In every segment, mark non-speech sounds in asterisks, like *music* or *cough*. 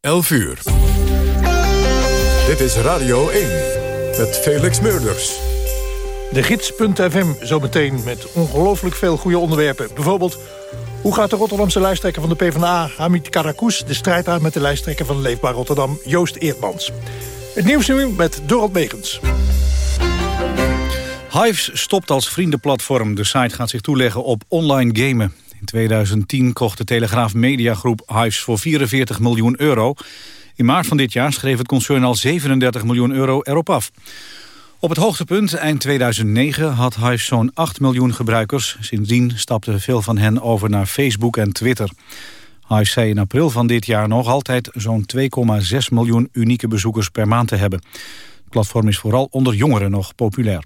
11 uur. Dit is Radio 1 met Felix Meurders. De gids.fm zometeen met ongelooflijk veel goede onderwerpen. Bijvoorbeeld, hoe gaat de Rotterdamse lijsttrekker van de PvdA... Hamid Karakous de strijd aan met de lijsttrekker van Leefbaar Rotterdam... Joost Eerdmans. Het nieuws nu met Dorot Megens. Hives stopt als vriendenplatform. De site gaat zich toeleggen op online gamen. In 2010 kocht de Telegraaf Mediagroep Hives voor 44 miljoen euro. In maart van dit jaar schreef het concern al 37 miljoen euro erop af. Op het hoogtepunt, eind 2009, had Hives zo'n 8 miljoen gebruikers. Sindsdien stapten veel van hen over naar Facebook en Twitter. Hives zei in april van dit jaar nog altijd zo'n 2,6 miljoen unieke bezoekers per maand te hebben. Het platform is vooral onder jongeren nog populair.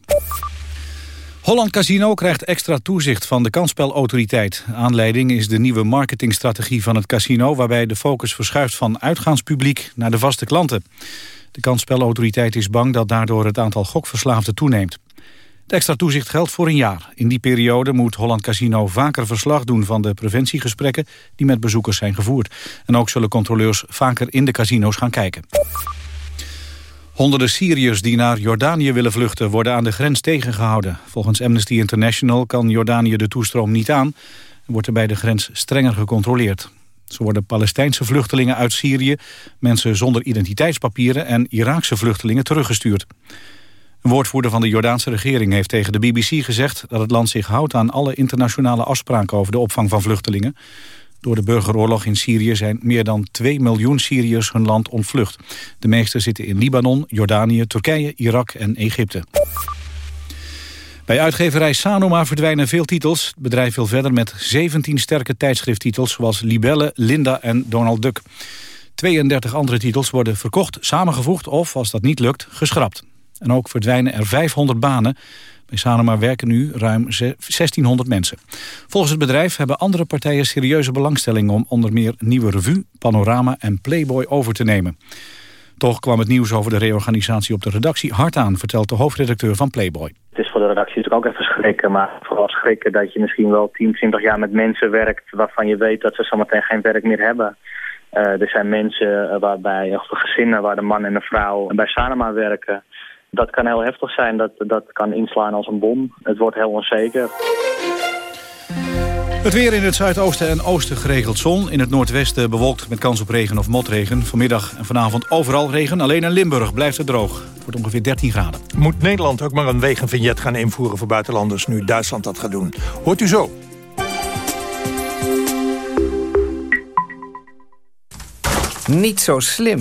Holland Casino krijgt extra toezicht van de kansspelautoriteit. Aanleiding is de nieuwe marketingstrategie van het casino... waarbij de focus verschuift van uitgaanspubliek naar de vaste klanten. De kansspelautoriteit is bang dat daardoor het aantal gokverslaafden toeneemt. Het extra toezicht geldt voor een jaar. In die periode moet Holland Casino vaker verslag doen van de preventiegesprekken die met bezoekers zijn gevoerd. En ook zullen controleurs vaker in de casino's gaan kijken. Honderden Syriërs die naar Jordanië willen vluchten worden aan de grens tegengehouden. Volgens Amnesty International kan Jordanië de toestroom niet aan... en wordt er bij de grens strenger gecontroleerd. Zo worden Palestijnse vluchtelingen uit Syrië, mensen zonder identiteitspapieren... en Iraakse vluchtelingen teruggestuurd. Een woordvoerder van de Jordaanse regering heeft tegen de BBC gezegd... dat het land zich houdt aan alle internationale afspraken over de opvang van vluchtelingen. Door de burgeroorlog in Syrië zijn meer dan 2 miljoen Syriërs hun land ontvlucht. De meeste zitten in Libanon, Jordanië, Turkije, Irak en Egypte. Bij uitgeverij Sanoma verdwijnen veel titels. Het bedrijf wil verder met 17 sterke tijdschrifttitels... zoals Libelle, Linda en Donald Duck. 32 andere titels worden verkocht, samengevoegd... of, als dat niet lukt, geschrapt. En ook verdwijnen er 500 banen. Bij Sanoma werken nu ruim 1600 mensen. Volgens het bedrijf hebben andere partijen serieuze belangstelling... om onder meer Nieuwe Revue, Panorama en Playboy over te nemen. Toch kwam het nieuws over de reorganisatie op de redactie hard aan... vertelt de hoofdredacteur van Playboy. Het is voor de redactie natuurlijk ook even schrikken... maar vooral schrikken dat je misschien wel 10, 20 jaar met mensen werkt... waarvan je weet dat ze zometeen geen werk meer hebben... Uh, er zijn mensen uh, waarbij, of gezinnen waar de man en de vrouw bij Sanoma werken. Dat kan heel heftig zijn, dat, dat kan inslaan als een bom. Het wordt heel onzeker. Het weer in het zuidoosten en oosten geregeld zon. In het noordwesten bewolkt met kans op regen of motregen. Vanmiddag en vanavond overal regen. Alleen in Limburg blijft het droog. Het wordt ongeveer 13 graden. Moet Nederland ook maar een wegenvignet gaan invoeren voor buitenlanders... nu Duitsland dat gaat doen? Hoort u zo. Niet zo slim.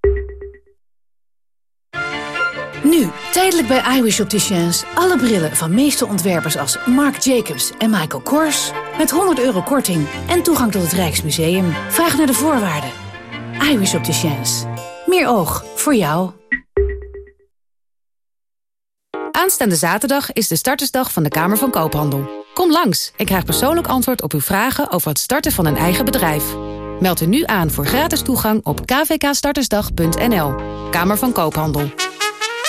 Nu, tijdelijk bij iWish Opticians. Alle brillen van meeste ontwerpers als Marc Jacobs en Michael Kors. Met 100 euro korting en toegang tot het Rijksmuseum. Vraag naar de voorwaarden. iWish Opticians. Meer oog voor jou. Aanstaande zaterdag is de startersdag van de Kamer van Koophandel. Kom langs en krijg persoonlijk antwoord op uw vragen over het starten van een eigen bedrijf. Meld u nu aan voor gratis toegang op kvkstartersdag.nl. Kamer van Koophandel.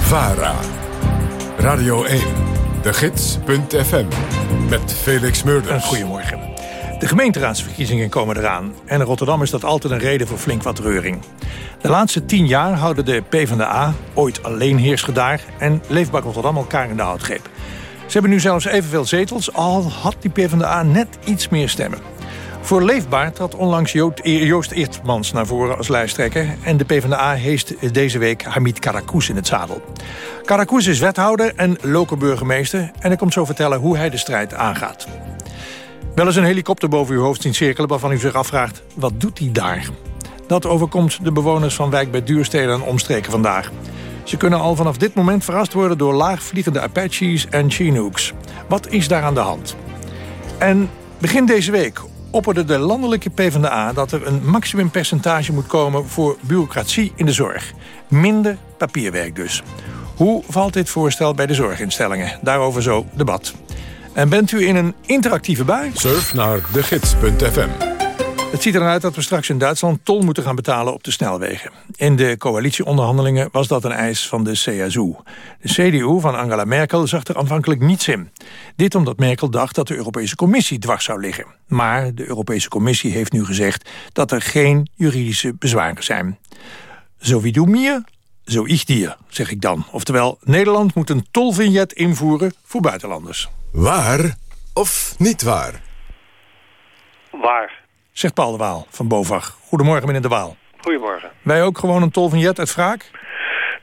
VARA, Radio 1, de gids.fm, met Felix Meurders. Goedemorgen. De gemeenteraadsverkiezingen komen eraan. En in Rotterdam is dat altijd een reden voor flink wat reuring. De laatste tien jaar houden de PvdA, ooit alleen heersgedaar... en Leefbaar Rotterdam elkaar in de houtgreep. Ze hebben nu zelfs evenveel zetels, al had die PvdA net iets meer stemmen. Voor Leefbaar trad onlangs Joost Eertmans naar voren als lijsttrekker... en de PvdA heest deze week Hamid Karakous in het zadel. Karakous is wethouder en lokale burgemeester... en hij komt zo vertellen hoe hij de strijd aangaat. Wel eens een helikopter boven uw hoofd zien cirkelen... waarvan u zich afvraagt, wat doet hij daar? Dat overkomt de bewoners van wijk bij Duurstede en omstreken vandaag. Ze kunnen al vanaf dit moment verrast worden door laagvliegende Apaches en Chinooks. Wat is daar aan de hand? En begin deze week opperde de landelijke PvdA dat er een maximumpercentage moet komen voor bureaucratie in de zorg. Minder papierwerk dus. Hoe valt dit voorstel bij de zorginstellingen? Daarover zo debat. En bent u in een interactieve bui? Surf naar degids.fm. Het ziet eruit dat we straks in Duitsland tol moeten gaan betalen op de snelwegen. In de coalitieonderhandelingen was dat een eis van de CSU. De CDU van Angela Merkel zag er aanvankelijk niets in. Dit omdat Merkel dacht dat de Europese Commissie dwars zou liggen. Maar de Europese Commissie heeft nu gezegd dat er geen juridische bezwaren zijn. Zo wie doe meer, zo ich dir, zeg ik dan. Oftewel, Nederland moet een tolvignet invoeren voor buitenlanders. Waar of niet waar? Waar. Zegt Paul de Waal van BOVAG. Goedemorgen, meneer de Waal. Goedemorgen. Wij ook gewoon een tolvignet uit wraak?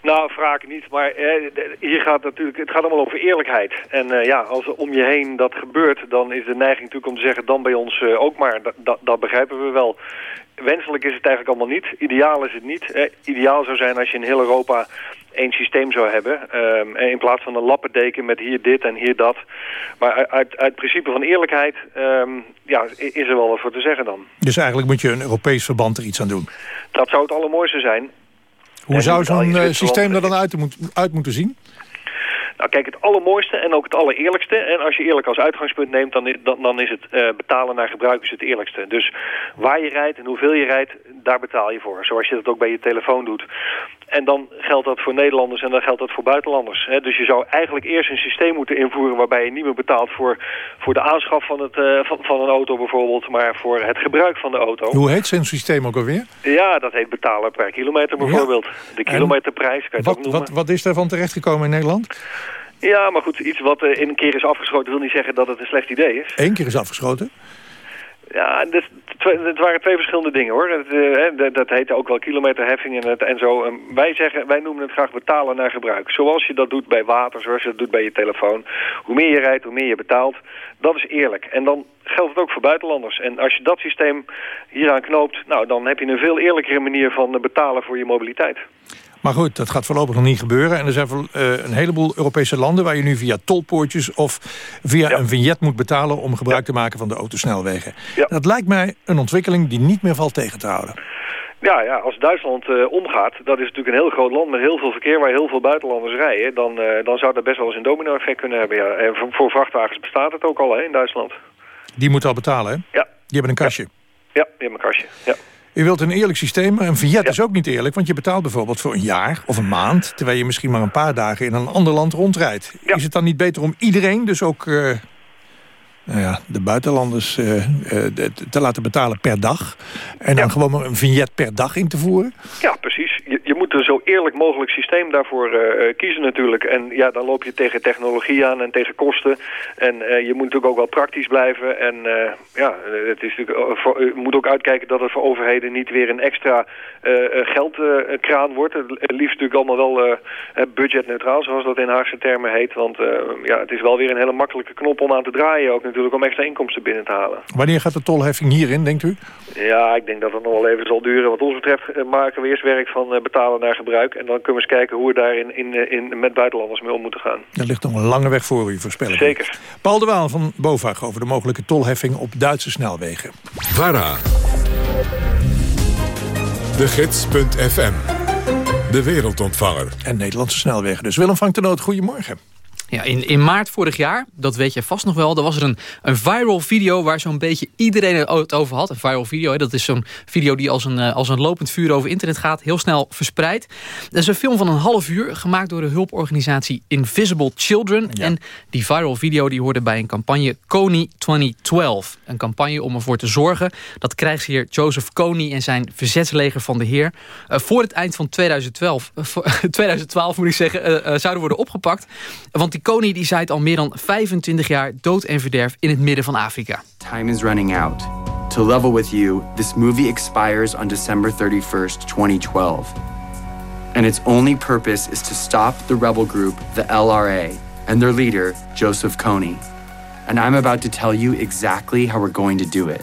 Nou, vraag niet, maar eh, hier gaat natuurlijk, het gaat allemaal over eerlijkheid. En eh, ja, als er om je heen dat gebeurt, dan is de neiging natuurlijk om te zeggen, dan bij ons eh, ook maar. Dat, dat begrijpen we wel. Wenselijk is het eigenlijk allemaal niet. Ideaal is het niet. Eh, ideaal zou zijn als je in heel Europa één systeem zou hebben. Ehm, in plaats van een lappendeken met hier dit en hier dat. Maar uit, uit principe van eerlijkheid ehm, ja, is er wel wat voor te zeggen dan. Dus eigenlijk moet je een Europees verband er iets aan doen? Dat zou het allermooiste zijn. Hoe zou zo'n eh, systeem er dan uit, uit moeten zien? Nou kijk, het allermooiste en ook het allereerlijkste. En als je eerlijk als uitgangspunt neemt, dan, dan, dan is het uh, betalen naar gebruikers het eerlijkste. Dus waar je rijdt en hoeveel je rijdt, daar betaal je voor. Zoals je dat ook bij je telefoon doet. En dan geldt dat voor Nederlanders en dan geldt dat voor buitenlanders. Hè. Dus je zou eigenlijk eerst een systeem moeten invoeren... waarbij je niet meer betaalt voor, voor de aanschaf van, het, uh, van, van een auto bijvoorbeeld... maar voor het gebruik van de auto. Hoe heet zo'n systeem ook alweer? Ja, dat heet betalen per kilometer bijvoorbeeld. De kilometerprijs kan je wat, noemen. Wat, wat is daarvan terechtgekomen in Nederland? Ja, maar goed, iets wat uh, in een keer is afgeschoten wil niet zeggen dat het een slecht idee is. Eén keer is afgeschoten? Ja, het, het, waren twee verschillende dingen hoor. Het, uh, dat heette ook wel kilometerheffing en, en zo. En wij, zeggen, wij noemen het graag betalen naar gebruik. Zoals je dat doet bij water, zoals je dat doet bij je telefoon. Hoe meer je rijdt, hoe meer je betaalt. Dat is eerlijk. En dan geldt het ook voor buitenlanders. En als je dat systeem hieraan knoopt, nou, dan heb je een veel eerlijkere manier van betalen voor je mobiliteit. Maar goed, dat gaat voorlopig nog niet gebeuren. En er zijn uh, een heleboel Europese landen... waar je nu via tolpoortjes of via een vignet moet betalen... om gebruik te maken van de autosnelwegen. Dat lijkt mij een ontwikkeling die niet meer valt tegen te houden. Ja, ja, als Duitsland uh, omgaat, dat is natuurlijk een heel groot land met heel veel verkeer waar heel veel buitenlanders rijden, dan, uh, dan zou dat best wel eens een domino-effect kunnen hebben. Ja. En voor, voor, vrachtwagens bestaat het ook al hè, in Duitsland. Die moeten al betalen, hè? Ja. Die hebben een kastje. Ja, die hebben een kastje, ja. U wilt een eerlijk systeem, maar een vignet is ook niet eerlijk... want je betaalt bijvoorbeeld voor een jaar of een maand... terwijl je misschien maar een paar dagen in een ander land rondrijdt. Is het dan niet beter om iedereen, dus ook uh, nou ja, de buitenlanders... Uh, uh, te laten betalen per dag... en dan gewoon maar een vignet per dag in te voeren? Ja, precies je moet een zo eerlijk mogelijk systeem daarvoor uh, kiezen natuurlijk. En ja, dan loop je tegen technologie aan en tegen kosten. En uh, je moet natuurlijk ook wel praktisch blijven. En uh, ja, het is natuurlijk, voor, je moet ook uitkijken dat het voor overheden niet weer een extra geldkraan wordt. Het liefst natuurlijk allemaal wel budgetneutraal, zoals dat in Haagse termen heet. Want ja, het is wel weer een hele makkelijke knop om aan te draaien ook natuurlijk, om extra inkomsten binnen te halen. Wanneer gaat de tolheffing hierin, denkt u? Ja, ik denk dat het nog wel even zal duren. Wat ons betreft maken we eerst werk van betalen naar gebruik. En dan kunnen we eens kijken hoe we daar in, in, in, met buitenlanders mee om moeten gaan. Er ligt nog een lange weg voor u, voorspellen. Zeker. Paul de Waal van BOVAG over de mogelijke tolheffing op Duitse snelwegen. VARA. De Gids.fm. De wereldontvanger. En Nederlandse snelwegen. Dus Willem van Noot, goedemorgen. Ja, in, in maart vorig jaar, dat weet je vast nog wel... er was er een, een viral video waar zo'n beetje iedereen het over had. Een viral video, dat is zo'n video die als een, eh, als een lopend vuur over internet gaat. Heel snel verspreid. Dat is een film van een half uur, gemaakt door de hulporganisatie Invisible Children. En die viral video die hoorde bij een campagne Kony 2012. Een campagne om ervoor te zorgen dat krijgsheer Joseph Kony... en zijn verzetsleger van de heer... Uh, voor het eind van 2012, uh, 2012 moet ik zeggen, uh, zouden worden opgepakt. Want die koning die zaait al meer dan 25 jaar dood en verderf in het midden van Afrika. Time is running out. To level with you, this movie expires on December 31st, 2012. And its only purpose is to stop the rebel group, the LRA, and their leader, Joseph Kony. And I'm about to tell you exactly how we're going to do it.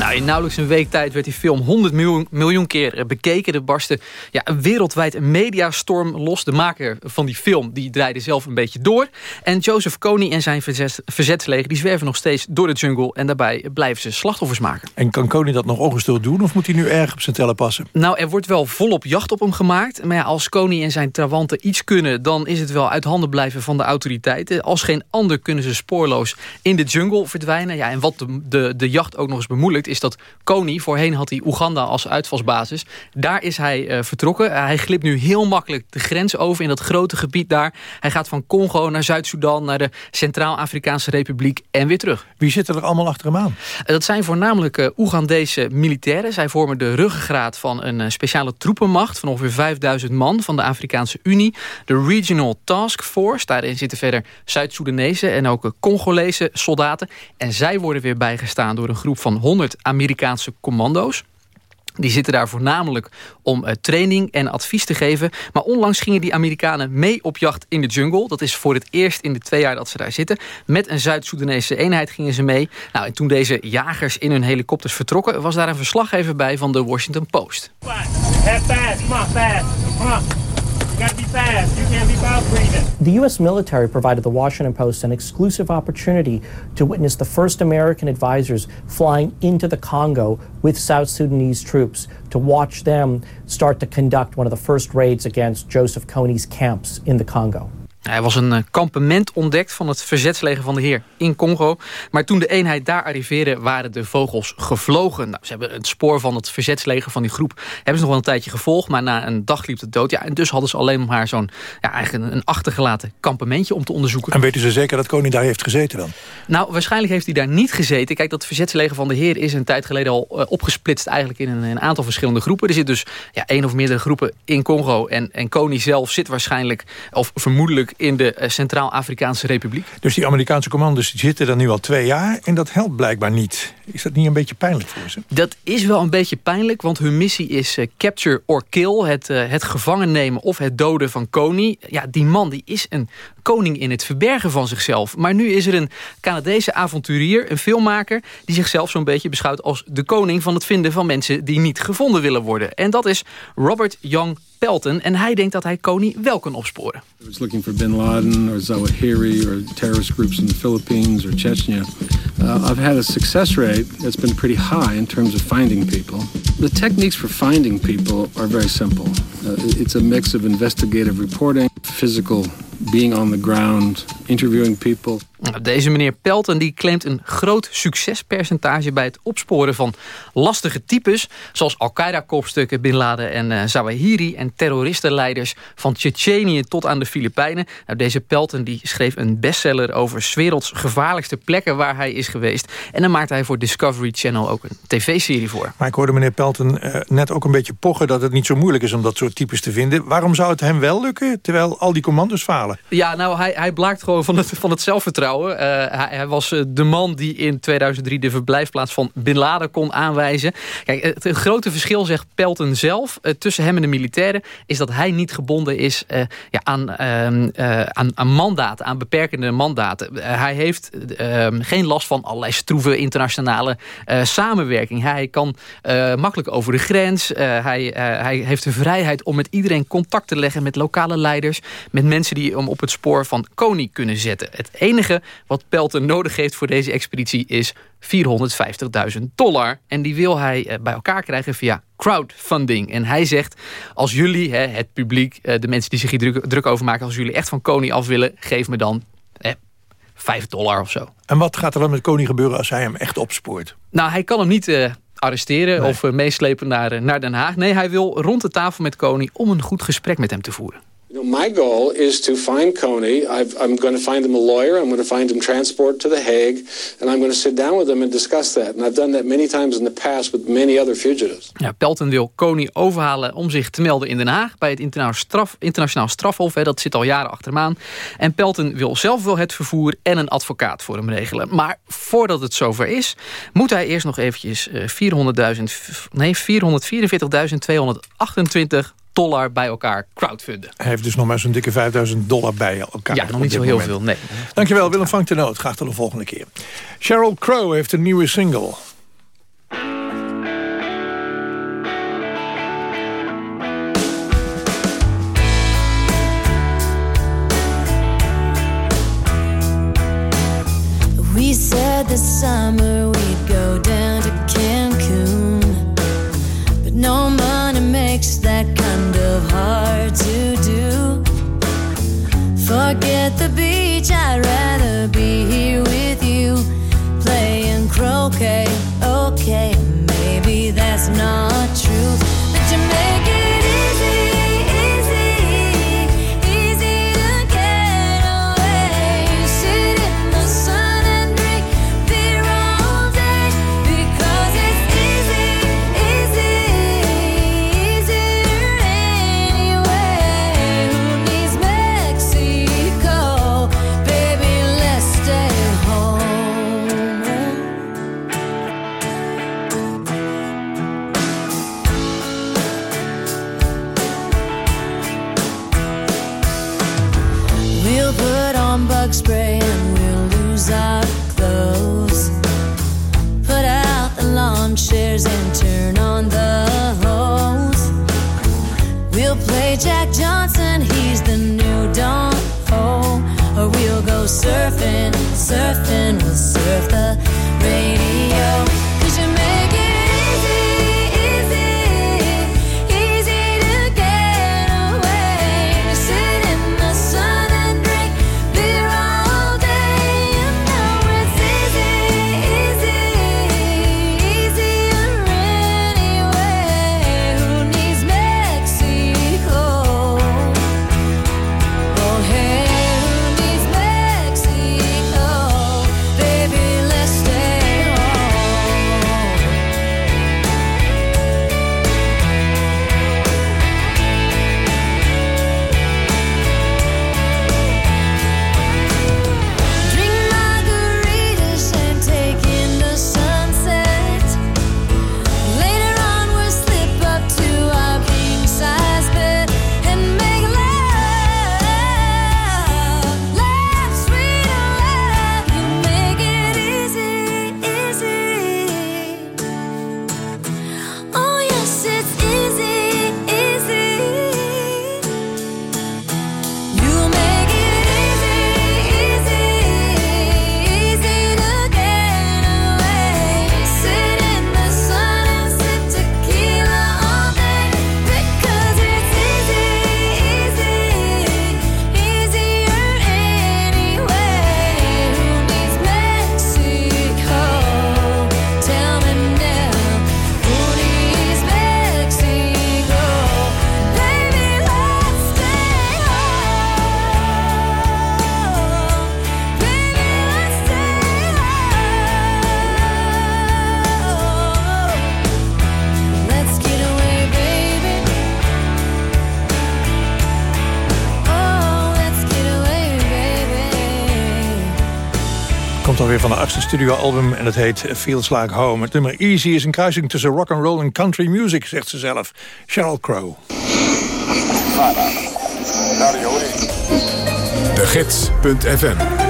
Nou, in nauwelijks een week tijd werd die film 100 miljoen, miljoen keer eh, bekeken. Er barstte ja, wereldwijd een mediastorm los. De maker van die film die draaide zelf een beetje door. En Joseph Kony en zijn verzet, verzetsleger die zwerven nog steeds door de jungle. En daarbij blijven ze slachtoffers maken. En kan Kony dat nog ongestoord doen? Of moet hij nu erg op zijn tellen passen? Nou, er wordt wel volop jacht op hem gemaakt. Maar ja, als Kony en zijn trawanten iets kunnen... dan is het wel uit handen blijven van de autoriteiten. Als geen ander kunnen ze spoorloos in de jungle verdwijnen. Ja, en wat de, de, de jacht ook nog eens is dat Kony, voorheen had hij Oeganda als uitvalsbasis. Daar is hij uh, vertrokken. hij glipt nu heel makkelijk de grens over in dat grote gebied daar. Hij gaat van Congo naar Zuid-Soedan, naar de Centraal-Afrikaanse Republiek en weer terug. Wie zitten er allemaal achter hem aan? Uh, dat zijn voornamelijk Oegandese militairen. Zij vormen de ruggengraat van een speciale troepenmacht van ongeveer 5000 man van de Afrikaanse Unie. De Regional Task Force, daarin zitten verder Zuid-Soedanese en ook Congolese soldaten. En zij worden weer bijgestaan door een groep van 100 Amerikaanse commando's. Die zitten daar voornamelijk om uh, training en advies te geven. Maar onlangs gingen die Amerikanen mee op jacht in de jungle. Dat is voor het eerst in de twee jaar dat ze daar zitten. Met een Zuid-Soedanese eenheid gingen ze mee. Nou, en toen deze jagers in hun helikopters vertrokken... was daar een verslaggever bij van de Washington Post. The U.S. military provided the Washington Post an exclusive opportunity to witness the first American advisors flying into the Congo with South Sudanese troops to watch them start to conduct one of the first raids against Joseph Kony's camps in the Congo. Hij was een eh, kampement ontdekt van het verzetsleger van de heer in Congo. Maar toen de eenheid daar arriveerde, waren de vogels gevlogen. Nou, ze hebben het spoor van het verzetsleger van die groep... hebben ze nog wel een tijdje gevolgd, maar na een dag liep het dood. Ja, en dus hadden ze alleen maar zo'n ja, eigenlijk een achtergelaten kampementje om te onderzoeken. En weten ze zeker dat koning daar heeft gezeten dan? Nou, waarschijnlijk heeft hij daar niet gezeten. Kijk, dat verzetsleger van de heer is een tijd geleden al uh, opgesplitst... eigenlijk in een, een, aantal verschillende groepen. Er zitten dus ja, één of meerdere groepen in Congo. En, en koning zelf zit waarschijnlijk, of vermoedelijk in de eh, Centraal-Afrikaanse Republiek. Dus die Amerikaanse commando's zitten er nu al twee jaar... en dat helpt blijkbaar niet. Is dat niet een beetje pijnlijk voor ze? Dat is wel een beetje pijnlijk, want hun missie is uh, capture or kill. Het, uh, het gevangen nemen of het doden van Kony. Ja, die man die is een koning in het verbergen van zichzelf. Maar nu is er een Canadese avonturier, een filmmaker... die zichzelf zo'n beetje beschouwt als de koning van het vinden van mensen... die niet gevonden willen worden. En dat is Robert Young Pelton. En hij denkt dat hij Kony wel kan opsporen. I was looking for Bin Laden or Zawahiri or terrorist groups in the Philippines or Chechnya. Uh, I've had a success rate that's been pretty high in terms of finding people. The techniques for finding people are very simple. Uh, it's a mix of investigative reporting, physical being on the ground, interviewing people. Deze meneer Pelton die claimt een groot succespercentage bij het opsporen van lastige types, zoals Al-Qaeda-kopstukken, Bin Laden en uh, Zawahiri en terroristenleiders van Tsjetsjenië tot aan de Filipijnen. Nou, deze Pelton die schreef een bestseller over 's werelds gevaarlijkste plekken waar hij is geweest. En dan maakte hij voor Discovery Channel ook een tv-serie voor. Maar ik hoorde meneer Pelton uh, net ook een beetje pochen dat het niet zo moeilijk is om dat soort types te vinden. Waarom zou het hem wel lukken, terwijl al die commando's falen? Ja, nou, hij, hij blaakt gewoon van het, van het zelfvertrouwen. Uh, hij, was uh, de man die in 2003 de verblijfplaats van Bin Laden kon aanwijzen. Kijk, het, grote verschil, zegt Pelton zelf, uh, tussen hem en de militairen... is dat hij niet gebonden is ja, aan, ehm, aan, aan mandaten, aan beperkende mandaten. hij heeft ehm, geen last van allerlei stroeve internationale samenwerking. Hij kan makkelijk over de grens. hij, hij heeft de vrijheid om met iedereen contact te leggen... met lokale leiders, met mensen die hem op het spoor van Kony kunnen zetten. Het enige wat Pelton nodig heeft voor deze expeditie is 450.000 dollar. En die wil hij bij elkaar krijgen via crowdfunding. En hij zegt, als jullie, het publiek, de mensen die zich hier druk, over maken... als jullie echt van Kony af willen, geef me dan eh, 5 dollar of zo. En wat gaat er dan met Kony gebeuren als hij hem echt opspoort? Nou, hij kan hem niet... Uh, arresteren nee. of uh, meeslepen naar, naar Den Haag. Nee, hij wil rond de tafel met Koning om een goed gesprek met hem te voeren. You know, my goal is to find Coney. I've, I'm going to find him a lawyer. I'm going to find him transport to The Hague. And I'm going to sit down with him and discuss that. And I've done that many times in the past with many other fugitives. Ja, Pelton wil Coney overhalen om zich te melden in Den Haag... bij het internationaal, straf, internationaal strafhof. Hè, dat zit al jaren achter hem aan. En Pelton wil zelf wel het vervoer en een advocaat voor hem regelen. Maar voordat het zover is... moet hij eerst nog eventjes uh, 400.000... nee, 444.228 dollar bij elkaar crowdfunden. Hij heeft dus nog maar zo'n dikke 5000 dollar bij elkaar. Ja, nog niet zo heel moment. veel, nee. Dankjewel, Willem van Noot. Graag tot de volgende keer. Sheryl Crow heeft een nieuwe single. Achtste studioalbum en het heet Feels Like Home. Het nummer Easy is een kruising tussen rock and roll en country music, zegt ze zelf. Sheryl Crow. De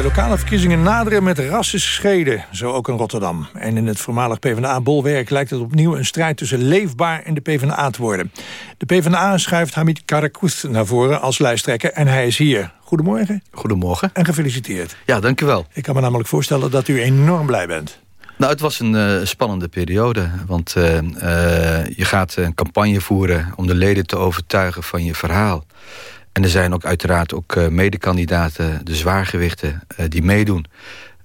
De lokale verkiezingen naderen met rassische schreden, zo ook in Rotterdam. En in het voormalig PvdA-bolwerk lijkt het opnieuw een strijd tussen Leefbaar en de PvdA te worden. De PvdA schuift Hamid Karakouth naar voren als lijsttrekker en hij is hier. Goedemorgen. Goedemorgen. En gefeliciteerd. Ja, dank u wel. Ik kan me namelijk voorstellen dat u enorm blij bent. Nou, het was een uh, spannende periode. Want uh, uh, je gaat een campagne voeren om de leden te overtuigen van je verhaal. En er zijn ook uiteraard ook medekandidaten, de zwaargewichten, die meedoen.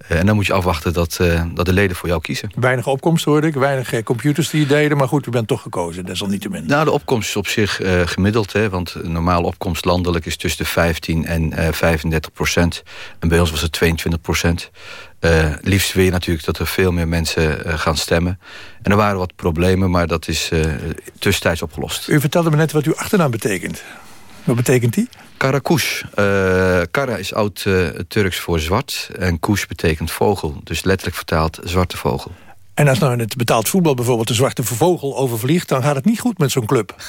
Eh, en dan moet je afwachten dat, eh, dat de leden voor jou kiezen. Weinig opkomst hoorde ik, weinig eh, computers die je deden. Maar goed, u bent toch gekozen, desalniettemin. Nou, de opkomst is op zich uh, gemiddeld. Hè, want normale opkomst landelijk is tussen de 15 en uh, 35 procent. En bij ons was het 22 procent. Uh, liefst wil je natuurlijk dat er veel meer mensen uh, gaan stemmen. En er waren wat problemen, maar dat is uh, tussentijds opgelost. U vertelde me net wat uw achternaam betekent. Wat betekent die? Karakush. Kara is oud Turks voor zwart. En kush betekent vogel. Dus letterlijk vertaald zwarte vogel. En als nou in het betaald voetbal bijvoorbeeld de zwarte vogel overvliegt... dan gaat het niet goed met zo'n club. *laughs*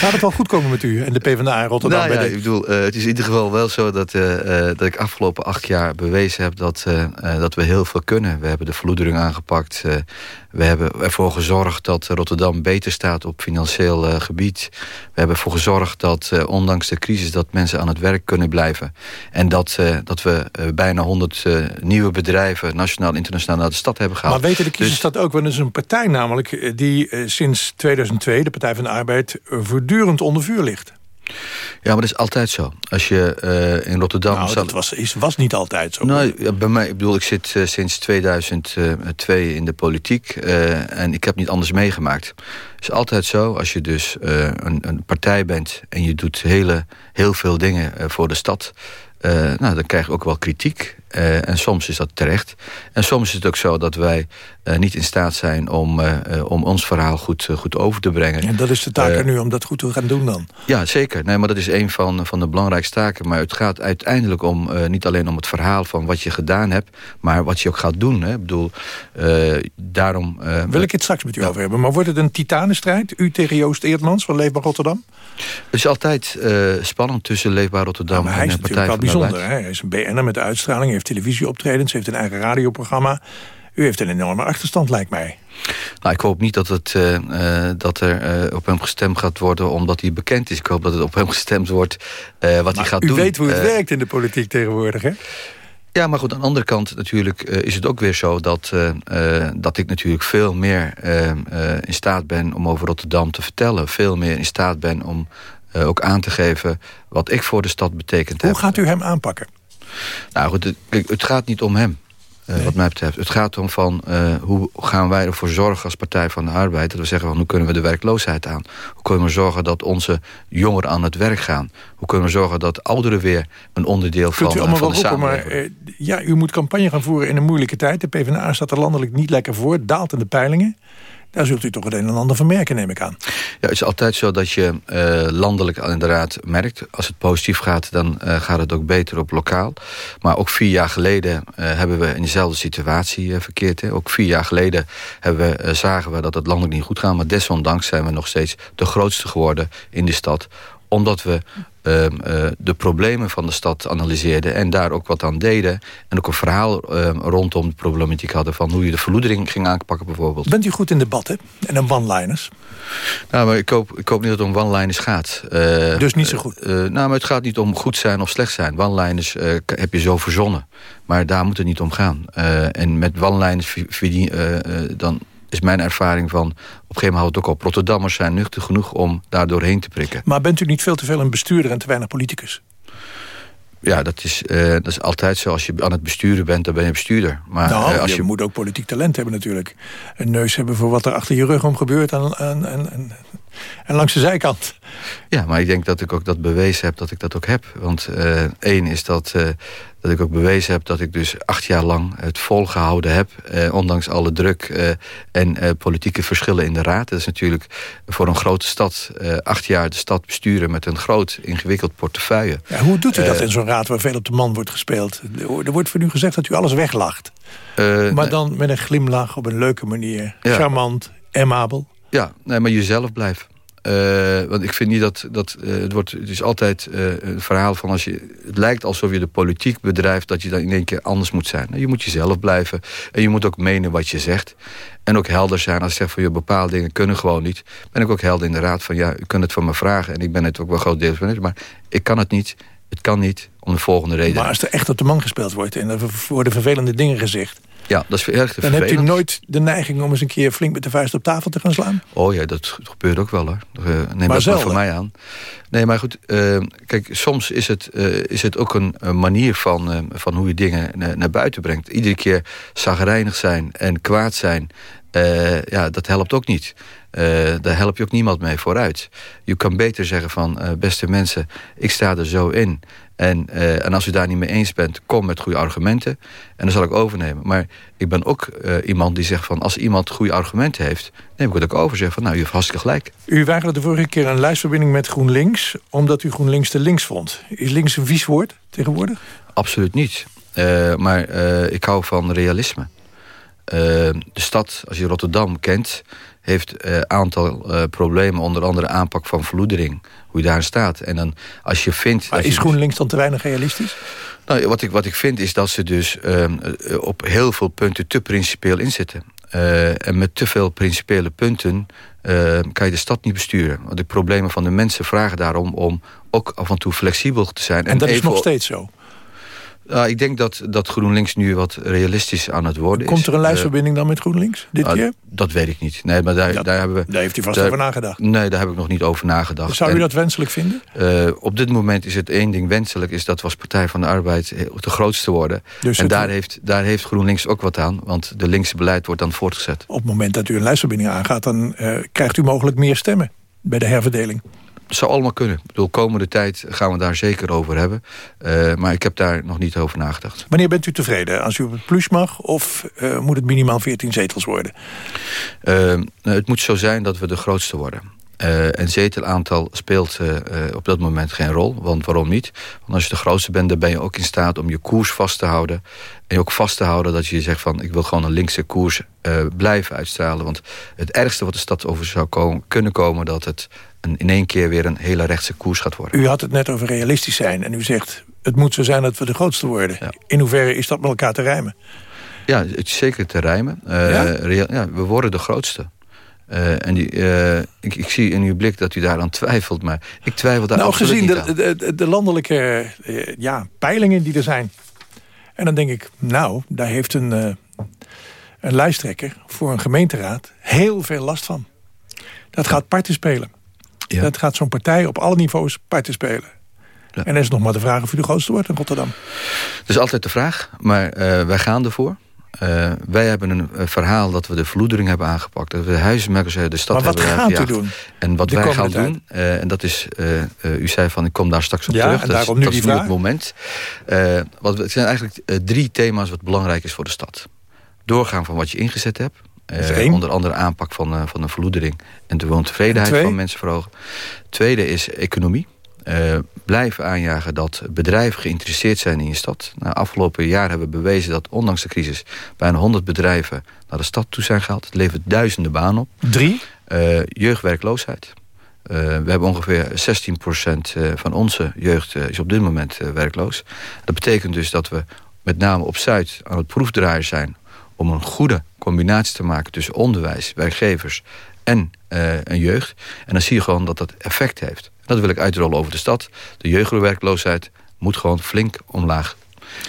gaat het wel goed komen met u en de PvdA in Rotterdam? Nou ja, de... ik bedoel, uh, het is in ieder geval wel zo dat, uh, uh, dat ik afgelopen acht jaar bewezen heb... dat, dat we heel veel kunnen. We hebben de vloedering aangepakt. We hebben ervoor gezorgd dat Rotterdam beter staat op financieel gebied. We hebben ervoor gezorgd dat ondanks de crisis... dat mensen aan het werk kunnen blijven. En dat, dat we bijna 100 nieuwe bedrijven... nationaal en internationaal naar de stad hebben gehaald. Maar weten de kiezers dus... dat ook? Want er is een partij namelijk die sinds 2002... de Partij van de Arbeid voortdurend onder vuur ligt. Ja, maar dat is altijd zo. Als je uh, in Rotterdam... Nou, dat was, is, was niet altijd zo. Nou, ja, bij mij, ik bedoel, ik zit uh, sinds 2002 in de politiek... Uh, en ik heb niet anders meegemaakt. Het is altijd zo, als je dus een, een, partij bent... en je doet hele, heel veel dingen voor de stad... nou, dan krijg je ook wel kritiek. Uh, en soms is dat terecht. En soms is het ook zo dat wij uh, niet in staat zijn om, uh, om ons verhaal goed, goed over te brengen. En dat is de taak er nu om dat goed te gaan doen dan? Ja, zeker. Nee, maar dat is een van, van de belangrijkste taken. Maar het gaat uiteindelijk om niet alleen om het verhaal van wat je gedaan hebt... maar wat je ook gaat doen. Hè. Ik bedoel, daarom... Wil ik het straks met u ja. over hebben. Maar wordt het een titanenstrijd? U tegen Joost Eertmans van Leefbaar Rotterdam? Het is altijd spannend tussen Leefbaar Rotterdam en de Partij van de. Hij is natuurlijk wel bijzonder. Hè? Hij is een BN'er met uitstraling, heeft televisieoptredens, heeft een eigen radioprogramma. U heeft een enorme achterstand, lijkt mij. Nou, ik hoop niet dat, het, uh, uh, dat er uh, op hem gestemd gaat worden omdat hij bekend is. Ik hoop dat het op hem gestemd wordt wat maar hij gaat u doen. U weet hoe het werkt in de politiek tegenwoordig, hè? Ja, maar goed, aan de andere kant natuurlijk is het ook weer zo... dat, dat ik natuurlijk veel meer in staat ben om over Rotterdam te vertellen. Veel meer in staat ben om ook aan te geven wat ik voor de stad betekent Hoe heb. gaat u hem aanpakken? Nou goed, het, het gaat niet om hem. Uh, nee. Wat mij betreft. Het gaat om van uh, hoe gaan wij ervoor zorgen als Partij van de Arbeid... dat we zeggen van hoe kunnen we de werkloosheid aan? Hoe kunnen we zorgen dat onze jongeren aan het werk gaan? Hoe kunnen we zorgen dat ouderen weer een onderdeel Kunt van, u allemaal van de wel roepen, samenleving maar uh, ja, u moet campagne gaan voeren in een moeilijke tijd. De PvdA staat er landelijk niet lekker voor, daalt in de peilingen. Daar zult u toch het een en ander van merken, neem ik aan. Ja, het is altijd zo dat je uh, landelijk inderdaad merkt. Als het positief gaat, dan uh, gaat het ook beter op lokaal. Maar ook vier jaar geleden uh, hebben we in dezelfde situatie verkeerd. Hè. Ook vier jaar geleden hebben we, zagen we dat het landelijk niet goed gaat. Maar desondanks zijn we nog steeds de grootste geworden in de stad omdat we uh, uh, de problemen van de stad analyseerden... en daar ook wat aan deden. En ook een verhaal uh, rondom de problematiek hadden... van hoe je de verloedering ging aanpakken bijvoorbeeld. Bent u goed in debatten en in one-liners? Nou, maar ik hoop, ik hoop niet dat het om one-liners gaat. Uh, dus niet zo goed? Uh, nou, maar het gaat niet om goed zijn of slecht zijn. One-liners heb je zo verzonnen. Maar daar moet het niet om gaan. En met one-liners dan is mijn ervaring van... op een gegeven moment houdt het ook op. Rotterdammers zijn nuchter genoeg om daar doorheen te prikken. Maar bent u niet veel te veel een bestuurder en te weinig politicus? Ja, dat is, uh, dat is altijd zo. Als je aan het besturen bent, dan ben je bestuurder. Maar, nou, uh, als je, je moet ook politiek talent hebben natuurlijk. Een neus hebben voor wat er achter je rug om gebeurt... en, en, en, en langs de zijkant. Ja, maar ik denk dat ik ook dat bewezen heb dat ik dat ook heb. Want uh, één is dat, uh, dat ik ook bewezen heb dat ik dus acht jaar lang het volgehouden heb. Uh, ondanks alle druk en politieke verschillen in de raad. Dat is natuurlijk voor een grote stad acht jaar de stad besturen met een groot ingewikkeld portefeuille. Ja, hoe doet u dat in zo'n raad waar veel op de man wordt gespeeld? Er wordt van u gezegd dat u alles weglacht. maar dan met een glimlach op een leuke manier. Ja. Charmant, amabel. Ja, nee, maar jezelf blijven. Uh, want ik vind niet dat... dat uh, het, wordt, het is altijd uh, een verhaal van als je... Het lijkt alsof je de politiek bedrijft... dat je dan in één keer anders moet zijn. Je moet jezelf blijven. En je moet ook menen wat je zegt. En ook helder zijn. Als je zegt van je bepaalde dingen kunnen gewoon niet... ben ik ook helder in de raad van... ja, u kunt het van me vragen. En ik ben het ook wel groot deel van. Maar ik kan het niet. Het kan niet. Om de volgende reden. Maar als er echt op de man gespeeld wordt... en er worden vervelende dingen gezegd... Ja, dat is erg Dan hebt u nooit de neiging om eens een keer flink met de vuist op tafel te gaan slaan? Oh ja, dat gebeurt ook wel hoor. Uh, neem maar dat maar van mij aan. Nee, maar goed, uh, kijk, soms is het, uh, is het ook een, een manier van, van hoe je dingen naar buiten brengt. Iedere keer zagrijnig zijn en kwaad zijn, ja, dat helpt ook niet. daar help je ook niemand mee vooruit. Je kan beter zeggen van, beste mensen, ik sta er zo in. En, uh, en als u daar niet mee eens bent, kom met goede argumenten. En dan zal ik overnemen. Maar ik ben ook uh, iemand die zegt van... als iemand goede argumenten heeft, neem ik het ook over. Zeg van, nou, u heeft hartstikke gelijk. U weigerde de vorige keer een lijstverbinding met GroenLinks... omdat u GroenLinks te links vond. Is links een vies woord tegenwoordig? Absoluut niet. Uh, maar ik hou van realisme. de stad, als je Rotterdam kent heeft een aantal uh, problemen, onder andere aanpak van verloedering hoe je daar staat. En dan als je vindt... Maar is GroenLinks dan te weinig realistisch? Nou, wat ik, wat ik vind is dat ze dus uh, op heel veel punten te principieel inzitten. Uh, en met te veel principiële punten uh, kan je de stad niet besturen. Want de problemen van de mensen vragen daarom om ook af en toe flexibel te zijn. En, en dat is nog steeds zo? Uh, ik denk dat, dat GroenLinks nu wat realistisch aan het worden is. Komt er een lijstverbinding dan met GroenLinks dit keer? Dat weet ik niet. Nee, maar daar, daar, hebben we, daar heeft u vast over nagedacht. Nee, daar heb ik nog niet over nagedacht. Zou u dat wenselijk vinden? Uh, op dit moment is het één ding wenselijk... is dat we als Partij van de Arbeid de grootste worden. Dus en daar heeft, daar heeft GroenLinks ook wat aan. Want de linkse beleid wordt dan voortgezet. Op het moment dat u een lijstverbinding aangaat... dan krijgt u mogelijk meer stemmen bij de herverdeling. Het zou allemaal kunnen. Ik bedoel, komende tijd gaan we daar zeker over hebben. Uh, maar ik heb daar nog niet over nagedacht. Wanneer bent u tevreden? Als u op het plus mag of uh, moet het minimaal 14 zetels worden? Uh, het moet zo zijn dat we de grootste worden. Uh, en zetelaantal speelt uh, uh, op dat moment geen rol. Want waarom niet? Want als je de grootste bent, dan ben je ook in staat om je koers vast te houden. En je ook vast te houden dat je zegt van... ik wil gewoon een linkse koers blijven uitstralen. Want het ergste wat de stad over zou komen, kunnen komen... dat het een, in één keer weer een hele rechtse koers gaat worden. U had het net over realistisch zijn. En u zegt, het moet zo zijn dat we de grootste worden. In hoeverre is dat met elkaar te rijmen? Ja, het is zeker te rijmen. Ja? ja? we worden de grootste. Uh, en die, uh, ik, ik, zie in uw blik dat u daaraan twijfelt, maar ik twijfel daar nou, absoluut niet aan. gezien de, de, landelijke ja, peilingen die er zijn. En dan denk ik, nou, daar heeft een, een lijsttrekker voor een gemeenteraad heel veel last van. Dat gaat parten spelen. Ja. Dat gaat zo'n partij op alle niveaus parten spelen. Ja. En dan is nog maar de vraag of u de grootste wordt in Rotterdam. Dat is altijd de vraag, maar wij gaan ervoor. Uh, wij hebben een, verhaal dat we de verloedering hebben aangepakt. Dat we de huizenmerkers de stad maar wat hebben gaat u doen? En wat wij gaan doen, uh, en dat is... U zei van, ik kom daar straks op ja, terug. En dat is, nu dat is nu het moment. wat, het zijn eigenlijk drie thema's wat belangrijk is voor de stad. Doorgaan van wat je ingezet hebt. Onder andere aanpak van, van de verloedering en de woontevredenheid van mensen verhogen. Tweede is economie uh, blijven aanjagen dat bedrijven geïnteresseerd zijn in je stad. Nou, afgelopen jaar hebben we bewezen dat ondanks de crisis... bijna 100 bedrijven naar de stad toe zijn gehaald. Het levert duizenden banen op. Drie? Jeugdwerkloosheid. Uh, we hebben ongeveer 16% van onze jeugd is op dit moment werkloos. Dat betekent dus dat we met name op Zuid aan het proefdraaien zijn... om een goede combinatie te maken tussen onderwijs, werkgevers en een jeugd. En dan zie je gewoon dat dat effect heeft. Dat wil ik uitrollen over de stad. De jeugdwerkloosheid moet gewoon flink omlaag.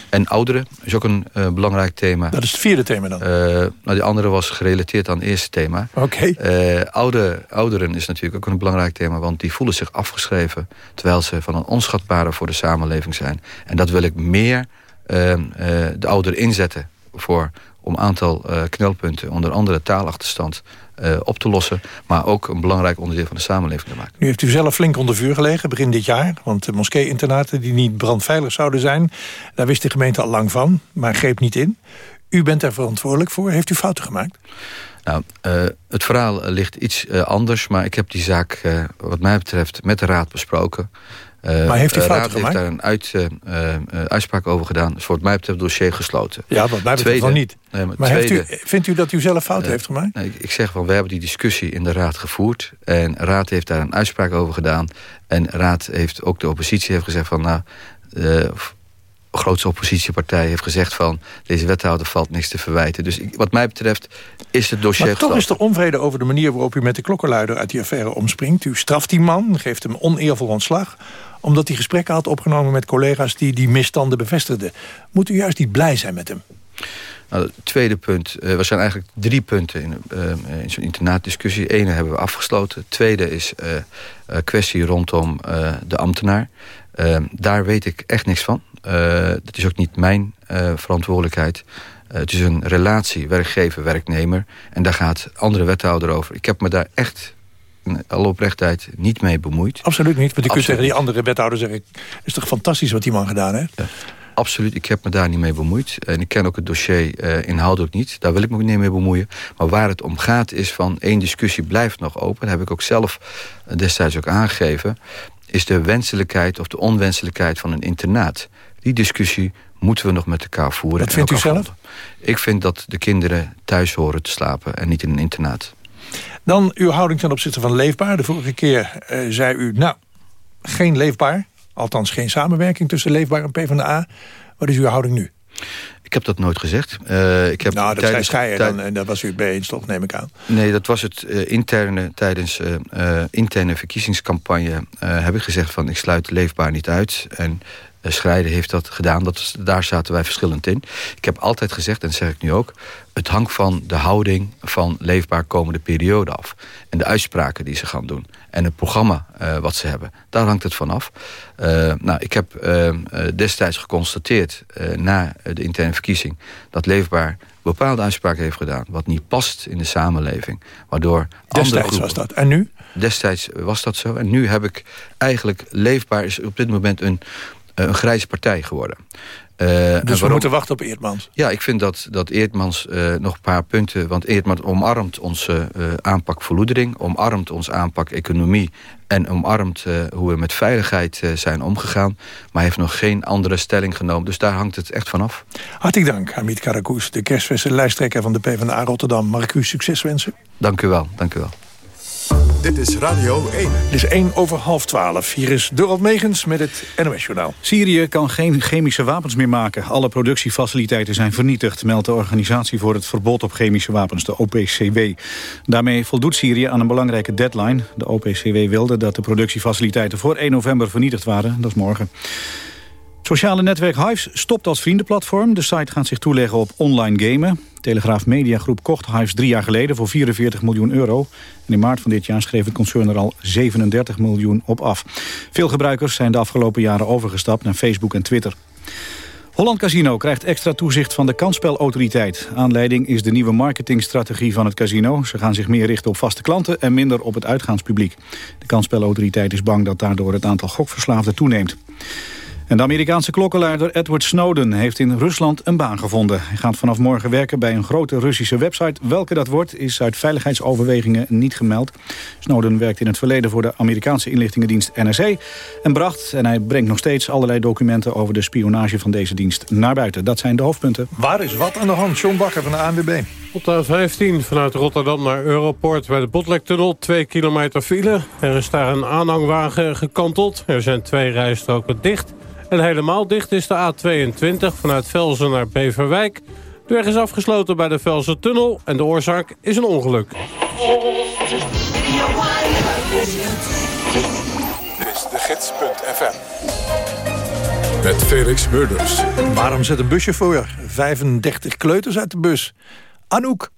En ouderen is ook een uh, belangrijk thema. Dat is het vierde thema dan? Uh, nou, die andere was gerelateerd aan het eerste thema. Oké. Okay. Uh, oude, ouderen is natuurlijk ook een belangrijk thema... want die voelen zich afgeschreven... terwijl ze van een onschatbare voor de samenleving zijn. En dat wil ik meer de ouderen inzetten... voor om een aantal knelpunten, onder andere taalachterstand uh, op te lossen... maar ook een belangrijk onderdeel van de samenleving te maken. Nu heeft u zelf flink onder vuur gelegen begin dit jaar... want de moskee-internaten die niet brandveilig zouden zijn... daar wist de gemeente al lang van, maar greep niet in. U bent daar verantwoordelijk voor. Heeft u fouten gemaakt? Nou, uh, het verhaal ligt iets uh, anders... maar ik heb die zaak wat mij betreft met de raad besproken... Uh, maar heeft u fouten Raad gemaakt? heeft daar een uit, uh, uitspraak over gedaan. Dus voor wat mij betreft het dossier gesloten. Ja, wat mij betreft niet. Nee, maar, maar tweede, heeft u, vindt u dat u zelf fouten heeft gemaakt? Nee, ik zeg van, we hebben die discussie in de Raad gevoerd. En Raad heeft daar een uitspraak over gedaan. En Raad heeft ook de oppositie heeft gezegd van... nou, de grootste oppositiepartij heeft gezegd van... deze wethouder valt niks te verwijten. Dus wat mij betreft is het dossier Maar toch is er onvrede over de manier waarop u met de klokkenluider... uit die affaire omspringt. U straft die man, geeft hem oneervol ontslag omdat hij gesprekken had opgenomen met collega's... die die misstanden bevestigden. Moet u juist niet blij zijn met hem? Nou, het tweede punt, uh, er zijn eigenlijk drie punten in, uh, in zo'n internaatdiscussie. Ene hebben we afgesloten. Tweede is uh, kwestie rondom de ambtenaar. daar weet ik echt niks van. dat is ook niet mijn verantwoordelijkheid. het is een relatie werkgever-werknemer. En daar gaat andere wethouder over. Ik heb me daar echt alle oprechtheid niet mee bemoeid. Absoluut niet, want je kunt tegen die andere wethouder zeggen... het is toch fantastisch wat die man gedaan heeft? Ja. Absoluut, ik heb me daar niet mee bemoeid. En ik ken ook het dossier uh, inhoudelijk niet. Daar wil ik me ook niet mee bemoeien. Maar waar het om gaat is van één discussie blijft nog open. Dat heb ik ook zelf destijds ook aangegeven. Is de wenselijkheid of de onwenselijkheid van een internaat. Die discussie moeten we nog met elkaar voeren. Wat vindt u zelf? Ik vind dat de kinderen thuis horen te slapen en niet in een internaat. Dan uw houding ten opzichte van leefbaar. De vorige keer uh, zei u, nou, geen leefbaar. Althans geen samenwerking tussen Leefbaar en PvdA. Wat is uw houding nu? Ik heb dat nooit gezegd. Uh, ik heb nou, dat tijdens, zei dan, en daar was u het bij eens, toch, neem ik aan. Nee, dat was het uh, interne, tijdens uh, interne verkiezingscampagne... heb ik gezegd van, ik sluit Leefbaar niet uit. En Schrijden heeft dat gedaan. Dat, daar zaten wij verschillend in. Ik heb altijd gezegd, en dat zeg ik nu ook... het hangt van de houding van Leefbaar komende periode af. En de uitspraken die ze gaan doen. En het programma uh, wat ze hebben. Daar hangt het van af. Uh, nou, ik heb uh, destijds geconstateerd... na de interne verkiezing... dat Leefbaar bepaalde uitspraken heeft gedaan... wat niet past in de samenleving. Waardoor destijds andere groepen, was dat. En nu? Destijds was dat zo. En nu heb ik eigenlijk... Leefbaar is op dit moment een een grijze partij geworden. Uh, dus we moeten wachten op Eerdmans? Ja, ik vind dat, dat Eerdmans uh, nog een paar punten... want Eerdmans omarmt onze uh, aanpak verloedering... omarmt ons aanpak economie... en omarmt hoe we met veiligheid zijn omgegaan... maar heeft nog geen andere stelling genomen. Dus daar hangt het echt van af. Hartelijk dank, Hamid Karakous, de kerstverse lijsttrekker van de PvdA Rotterdam. Mag ik u succes wensen? Dank u wel, dank u wel. Dit is Radio 1. Het is 1 over half 12. Hier is Dorald Megens met het NOS-journaal. Syrië kan geen chemische wapens meer maken. Alle productiefaciliteiten zijn vernietigd... meldt de Organisatie voor het Verbod op Chemische Wapens, de OPCW. Daarmee voldoet Syrië aan een belangrijke deadline. De OPCW wilde dat de productiefaciliteiten voor 1 november vernietigd waren. Dat is morgen. Sociale netwerk Hives stopt als vriendenplatform. De site gaat zich toeleggen op online gamen. Telegraaf Mediagroep kocht Hives drie jaar geleden voor 44 miljoen euro. En in maart van dit jaar schreef het concern er al 37 miljoen op af. Veel gebruikers zijn de afgelopen jaren overgestapt naar Facebook en Twitter. Holland Casino krijgt extra toezicht van de kansspelautoriteit. Aanleiding is de nieuwe marketingstrategie van het casino. Ze gaan zich meer richten op vaste klanten en minder op het uitgaanspubliek. De kansspelautoriteit is bang dat daardoor het aantal gokverslaafden toeneemt. En de Amerikaanse klokkenluider Edward Snowden heeft in Rusland een baan gevonden. Hij gaat vanaf morgen werken bij een grote Russische website. Welke dat wordt is uit veiligheidsoverwegingen niet gemeld. Snowden werkt in het verleden voor de Amerikaanse inlichtingendienst NSA... en bracht, en hij brengt nog steeds allerlei documenten... over de spionage van deze dienst naar buiten. Dat zijn de hoofdpunten. Waar is wat aan de hand? John Bakker van de ANWB. Op de 15 vanuit Rotterdam naar Europort bij de Botlektunnel. Twee kilometer file. Er is daar een aanhangwagen gekanteld. Er zijn twee rijstroken dicht... En helemaal dicht is de A22 vanuit Velzen naar Beverwijk. De weg is afgesloten bij de Velzen-tunnel en de oorzaak is een ongeluk. Dit is de gids.fm. Met Felix Murders. Waarom zit een busje voor? 35 kleuters uit de bus. Anouk.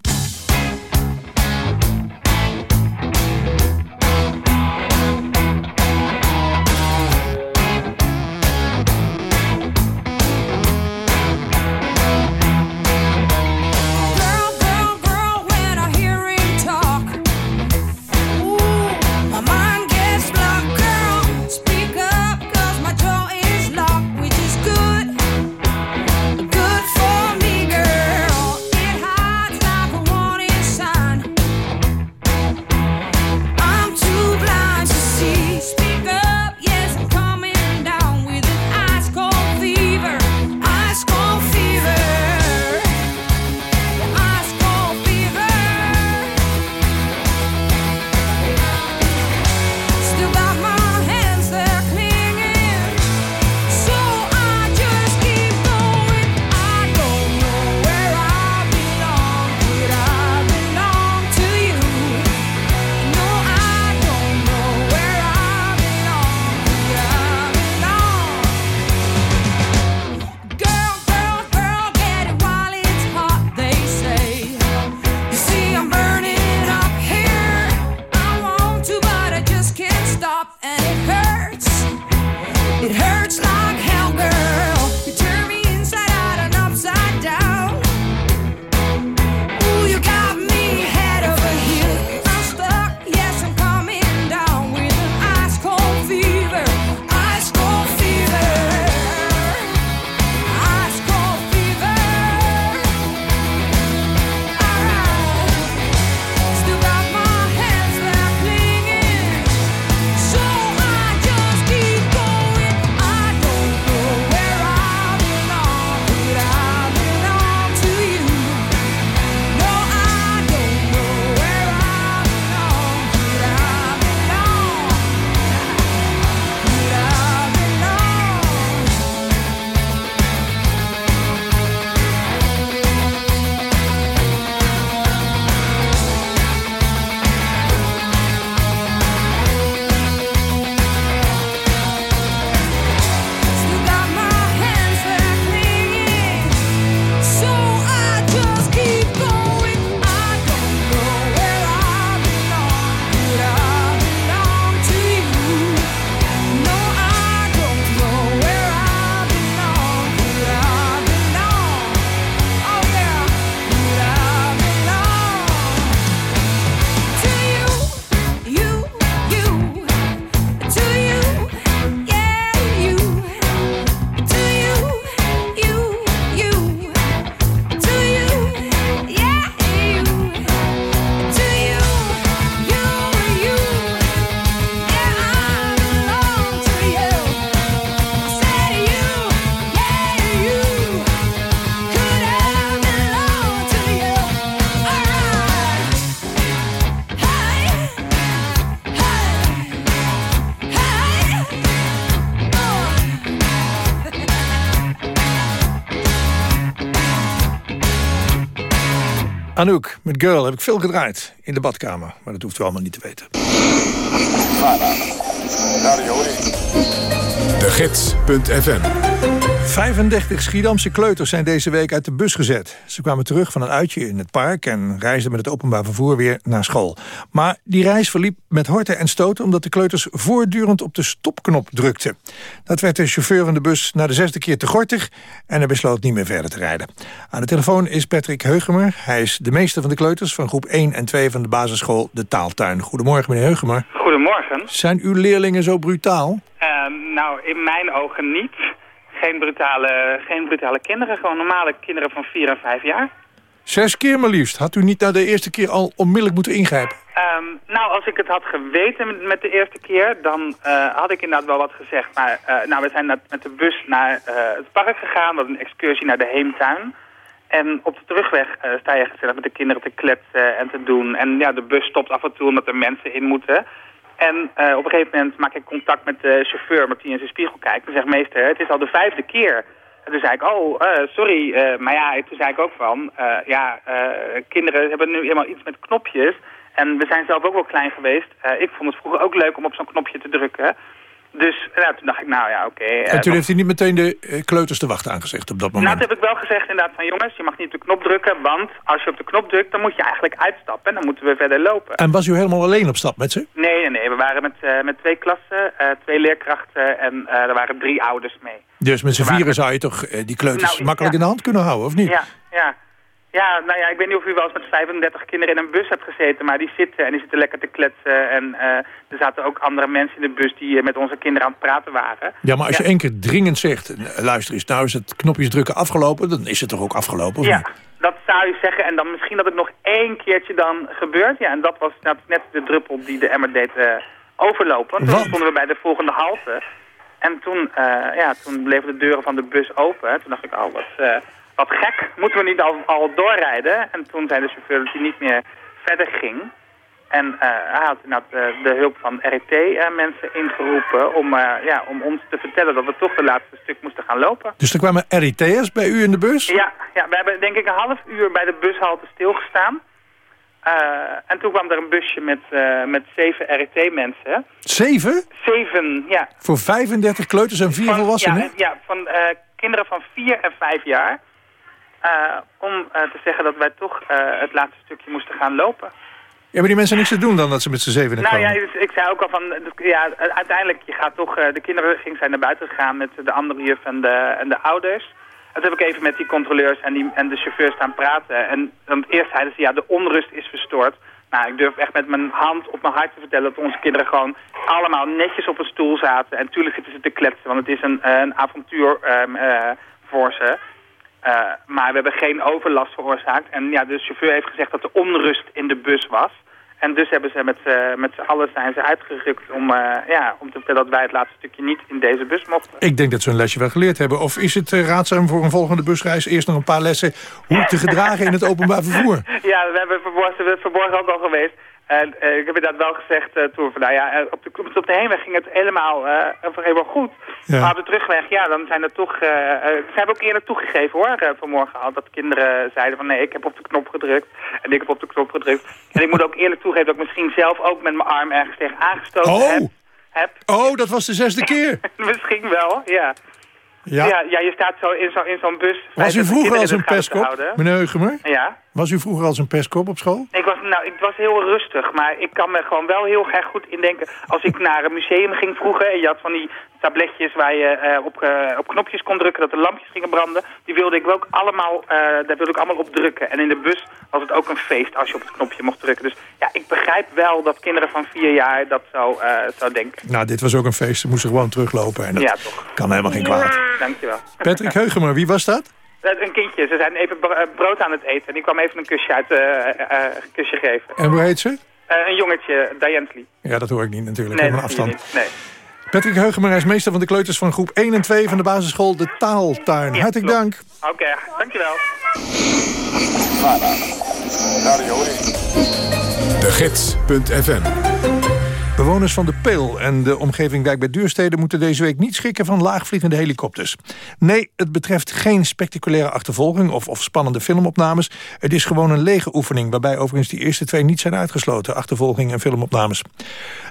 Anouk, met Girl heb ik veel gedraaid in de badkamer. Maar dat hoeft u allemaal niet te weten. De Gids.fm 35 Schiedamse kleuters zijn deze week uit de bus gezet. Ze kwamen terug van een uitje in het park... en reisden met het openbaar vervoer weer naar school. Maar die reis verliep met horten en stoten... omdat de kleuters voortdurend op de stopknop drukten. Dat werd de chauffeur van de bus na de zesde keer te gortig... en hij besloot niet meer verder te rijden. Aan de telefoon is Patrick Heugemer. Hij is de meester van de kleuters van groep 1 en 2 van de basisschool De Taaltuin. Goedemorgen, meneer Heugemer. Goedemorgen. Zijn uw leerlingen zo brutaal? Eh, nou, in mijn ogen niet. Geen brutale, geen brutale kinderen, gewoon normale kinderen van 4 en 5 jaar. Zes keer maar liefst. Had u niet na de eerste keer al onmiddellijk moeten ingrijpen? Ehm, nou, als ik het had geweten met, met de eerste keer, dan eh, had ik inderdaad wel wat gezegd. Maar eh, nou, we zijn met, met de bus naar eh, het park gegaan, we hadden een excursie naar de Heemtuin. En op de terugweg sta je gezellig met de kinderen te kletsen en te doen. En ja, de bus stopt af en toe omdat er mensen in moeten. En eh, op een gegeven moment maak ik contact met de chauffeur, omdat hij in zijn spiegel kijkt. En zegt, meester, het is al de vijfde keer. En toen zei ik, oh, eh, sorry. eh, maar ja, toen zei ik ook van, ja, kinderen hebben nu eenmaal iets met knopjes. En we zijn zelf ook wel klein geweest. Ik vond het vroeger ook leuk om op zo'n knopje te drukken. Dus ja, toen dacht ik, nou ja, oké. eh, en toen dan- heeft hij niet meteen de eh, kleuters te wachten aangezegd op dat nou, moment. dat heb ik wel gezegd inderdaad van jongens, je mag niet op de knop drukken, want als je op de knop drukt, dan moet je eigenlijk uitstappen en dan moeten we verder lopen. En was u helemaal alleen op stap met ze? Nee, nee, nee, we waren met, eh, met twee klassen, twee leerkrachten en er waren drie ouders mee. Dus met z'n waren vieren zou je toch die kleuters Nou, makkelijk ja. in de hand kunnen houden, of niet? Ja, ja. Ja, nou ja, ik weet niet of u wel eens met 35 kinderen in een bus hebt gezeten, maar die zitten en die zitten lekker te kletsen. En eh, er zaten ook andere mensen in de bus die eh, met onze kinderen aan het praten waren. Ja, maar als je één keer dringend zegt... luister eens, nou is het knopjes drukken afgelopen... dan is het toch ook afgelopen, of Ja, niet? dat zou je zeggen. En dan misschien dat het nog één keertje dan gebeurt. Ja, en dat was net, net de druppel die de emmer deed eh, overlopen. Want toen stonden we bij de volgende halte. En toen, ja, toen bleven de deuren van de bus open. En toen dacht ik, oh, wat, wat gek. Moeten we niet al, al doorrijden? En toen zei de chauffeur dat hij niet meer verder ging. En eh, hij had inderdaad eh, de hulp van RET-mensen ingeroepen om, eh, ja, om ons te vertellen dat we toch de laatste stuk moesten gaan lopen. Dus er kwamen RIT'ers bij u in de bus? Ja, ja, we hebben denk ik een half uur bij de bushalte stilgestaan. Eh, en toen kwam er een busje met, eh, met zeven RET-mensen. Zeven? Zeven, ja. Voor 35 kleuters en vier Van- volwassenen? Ja, ja van eh, kinderen van vier en vijf jaar. Eh, om eh, te zeggen dat wij toch eh, het laatste stukje moesten gaan lopen. Hebben die mensen niks te doen dan dat ze met z'n zevenen Nou komen? ja, dus ik zei ook al van, ja, uiteindelijk, je gaat toch, de kinderen ging zijn naar buiten gegaan met de andere juf en de, en de ouders. En toen heb ik even met die controleurs en, die, en de chauffeur staan praten. En dan eerst zeiden ze, ja, de onrust is verstoord. Nou, ik durf echt met mijn hand op mijn hart te vertellen dat onze kinderen gewoon allemaal netjes op een stoel zaten. En tuurlijk zitten ze te kletsen, want het is een, een avontuur ehm, eh, voor ze. Eh, maar we hebben geen overlast veroorzaakt. En ja, de chauffeur heeft gezegd dat er onrust in de bus was. En dus hebben ze met, z'n- met z'n allen zijn ze uitgerukt om, eh, ja, om te vertellen dat wij het laatste stukje niet in deze bus mochten. Ik denk dat ze een lesje wel geleerd hebben. Of is het eh, raadzaam voor een volgende busreis eerst nog een paar lessen... hoe te gedragen in het openbaar vervoer? *laughs* Ja, we hebben verborgen, we vanmorgen ook al geweest. En eh, ik heb inderdaad wel gezegd uh, toen van, nou ja, eh, op de, op de heenweg ging het helemaal, eh, helemaal goed. Ja. Maar op de terugweg, ja, dan zijn er toch, ze hebben ook eerder toegegeven hoor, vanmorgen al, dat kinderen zeiden van nee, ik heb op de knop gedrukt en ik heb op de knop gedrukt. En ik moet ook eerlijk toegeven dat ik misschien zelf ook met mijn arm ergens tegen aangestoken Oh. heb. heb. Oh, dat was de zesde keer. *laughs* misschien wel, ja. Ja. Ja, ja, je staat zo in zo'n in zo'n bus. Was u 25 vroeger als een pestkop, meneer Heugemer? Ja. Was u vroeger als een pestkop op school? Ik was, nou, ik was heel rustig, maar ik kan me gewoon wel heel erg goed indenken. Als ik naar een museum ging vroeger en je had van die tabletjes waar je eh, op, eh, op knopjes kon drukken dat de lampjes gingen branden. Die wilde ik ook allemaal, eh, daar wilde ik allemaal op drukken. En in de bus was het ook een feest als je op het knopje mocht drukken. Dus ja, ik begrijp wel dat kinderen van vier jaar dat zo, eh zou denken. Nou, dit was ook een feest. Ze moesten gewoon teruglopen. En dat Ja, toch. kan helemaal geen kwaad. Dankjewel. Patrick Heugemer, wie was dat? Een kindje, ze zijn even bro- brood aan het eten en ik kwam even een kusje, uit, kusje geven. En hoe heet ze? Een jongetje, Diansley. Ja, dat hoor ik niet natuurlijk. Nee, Helemaal afstand. niet. Nee. Patrick Heugemer is meester van de kleuters van groep 1 en 2 van de basisschool De Taaltuin. Hartelijk dank. Oké, dankjewel. De Gids.fm Bewoners van de Peel en de omgeving Wijk bij Duurstede... moeten deze week niet schrikken van laagvliegende helikopters. Nee, het betreft geen spectaculaire achtervolging... of, of spannende filmopnames. Het is gewoon een lege oefening... waarbij overigens die eerste twee niet zijn uitgesloten... achtervolging en filmopnames.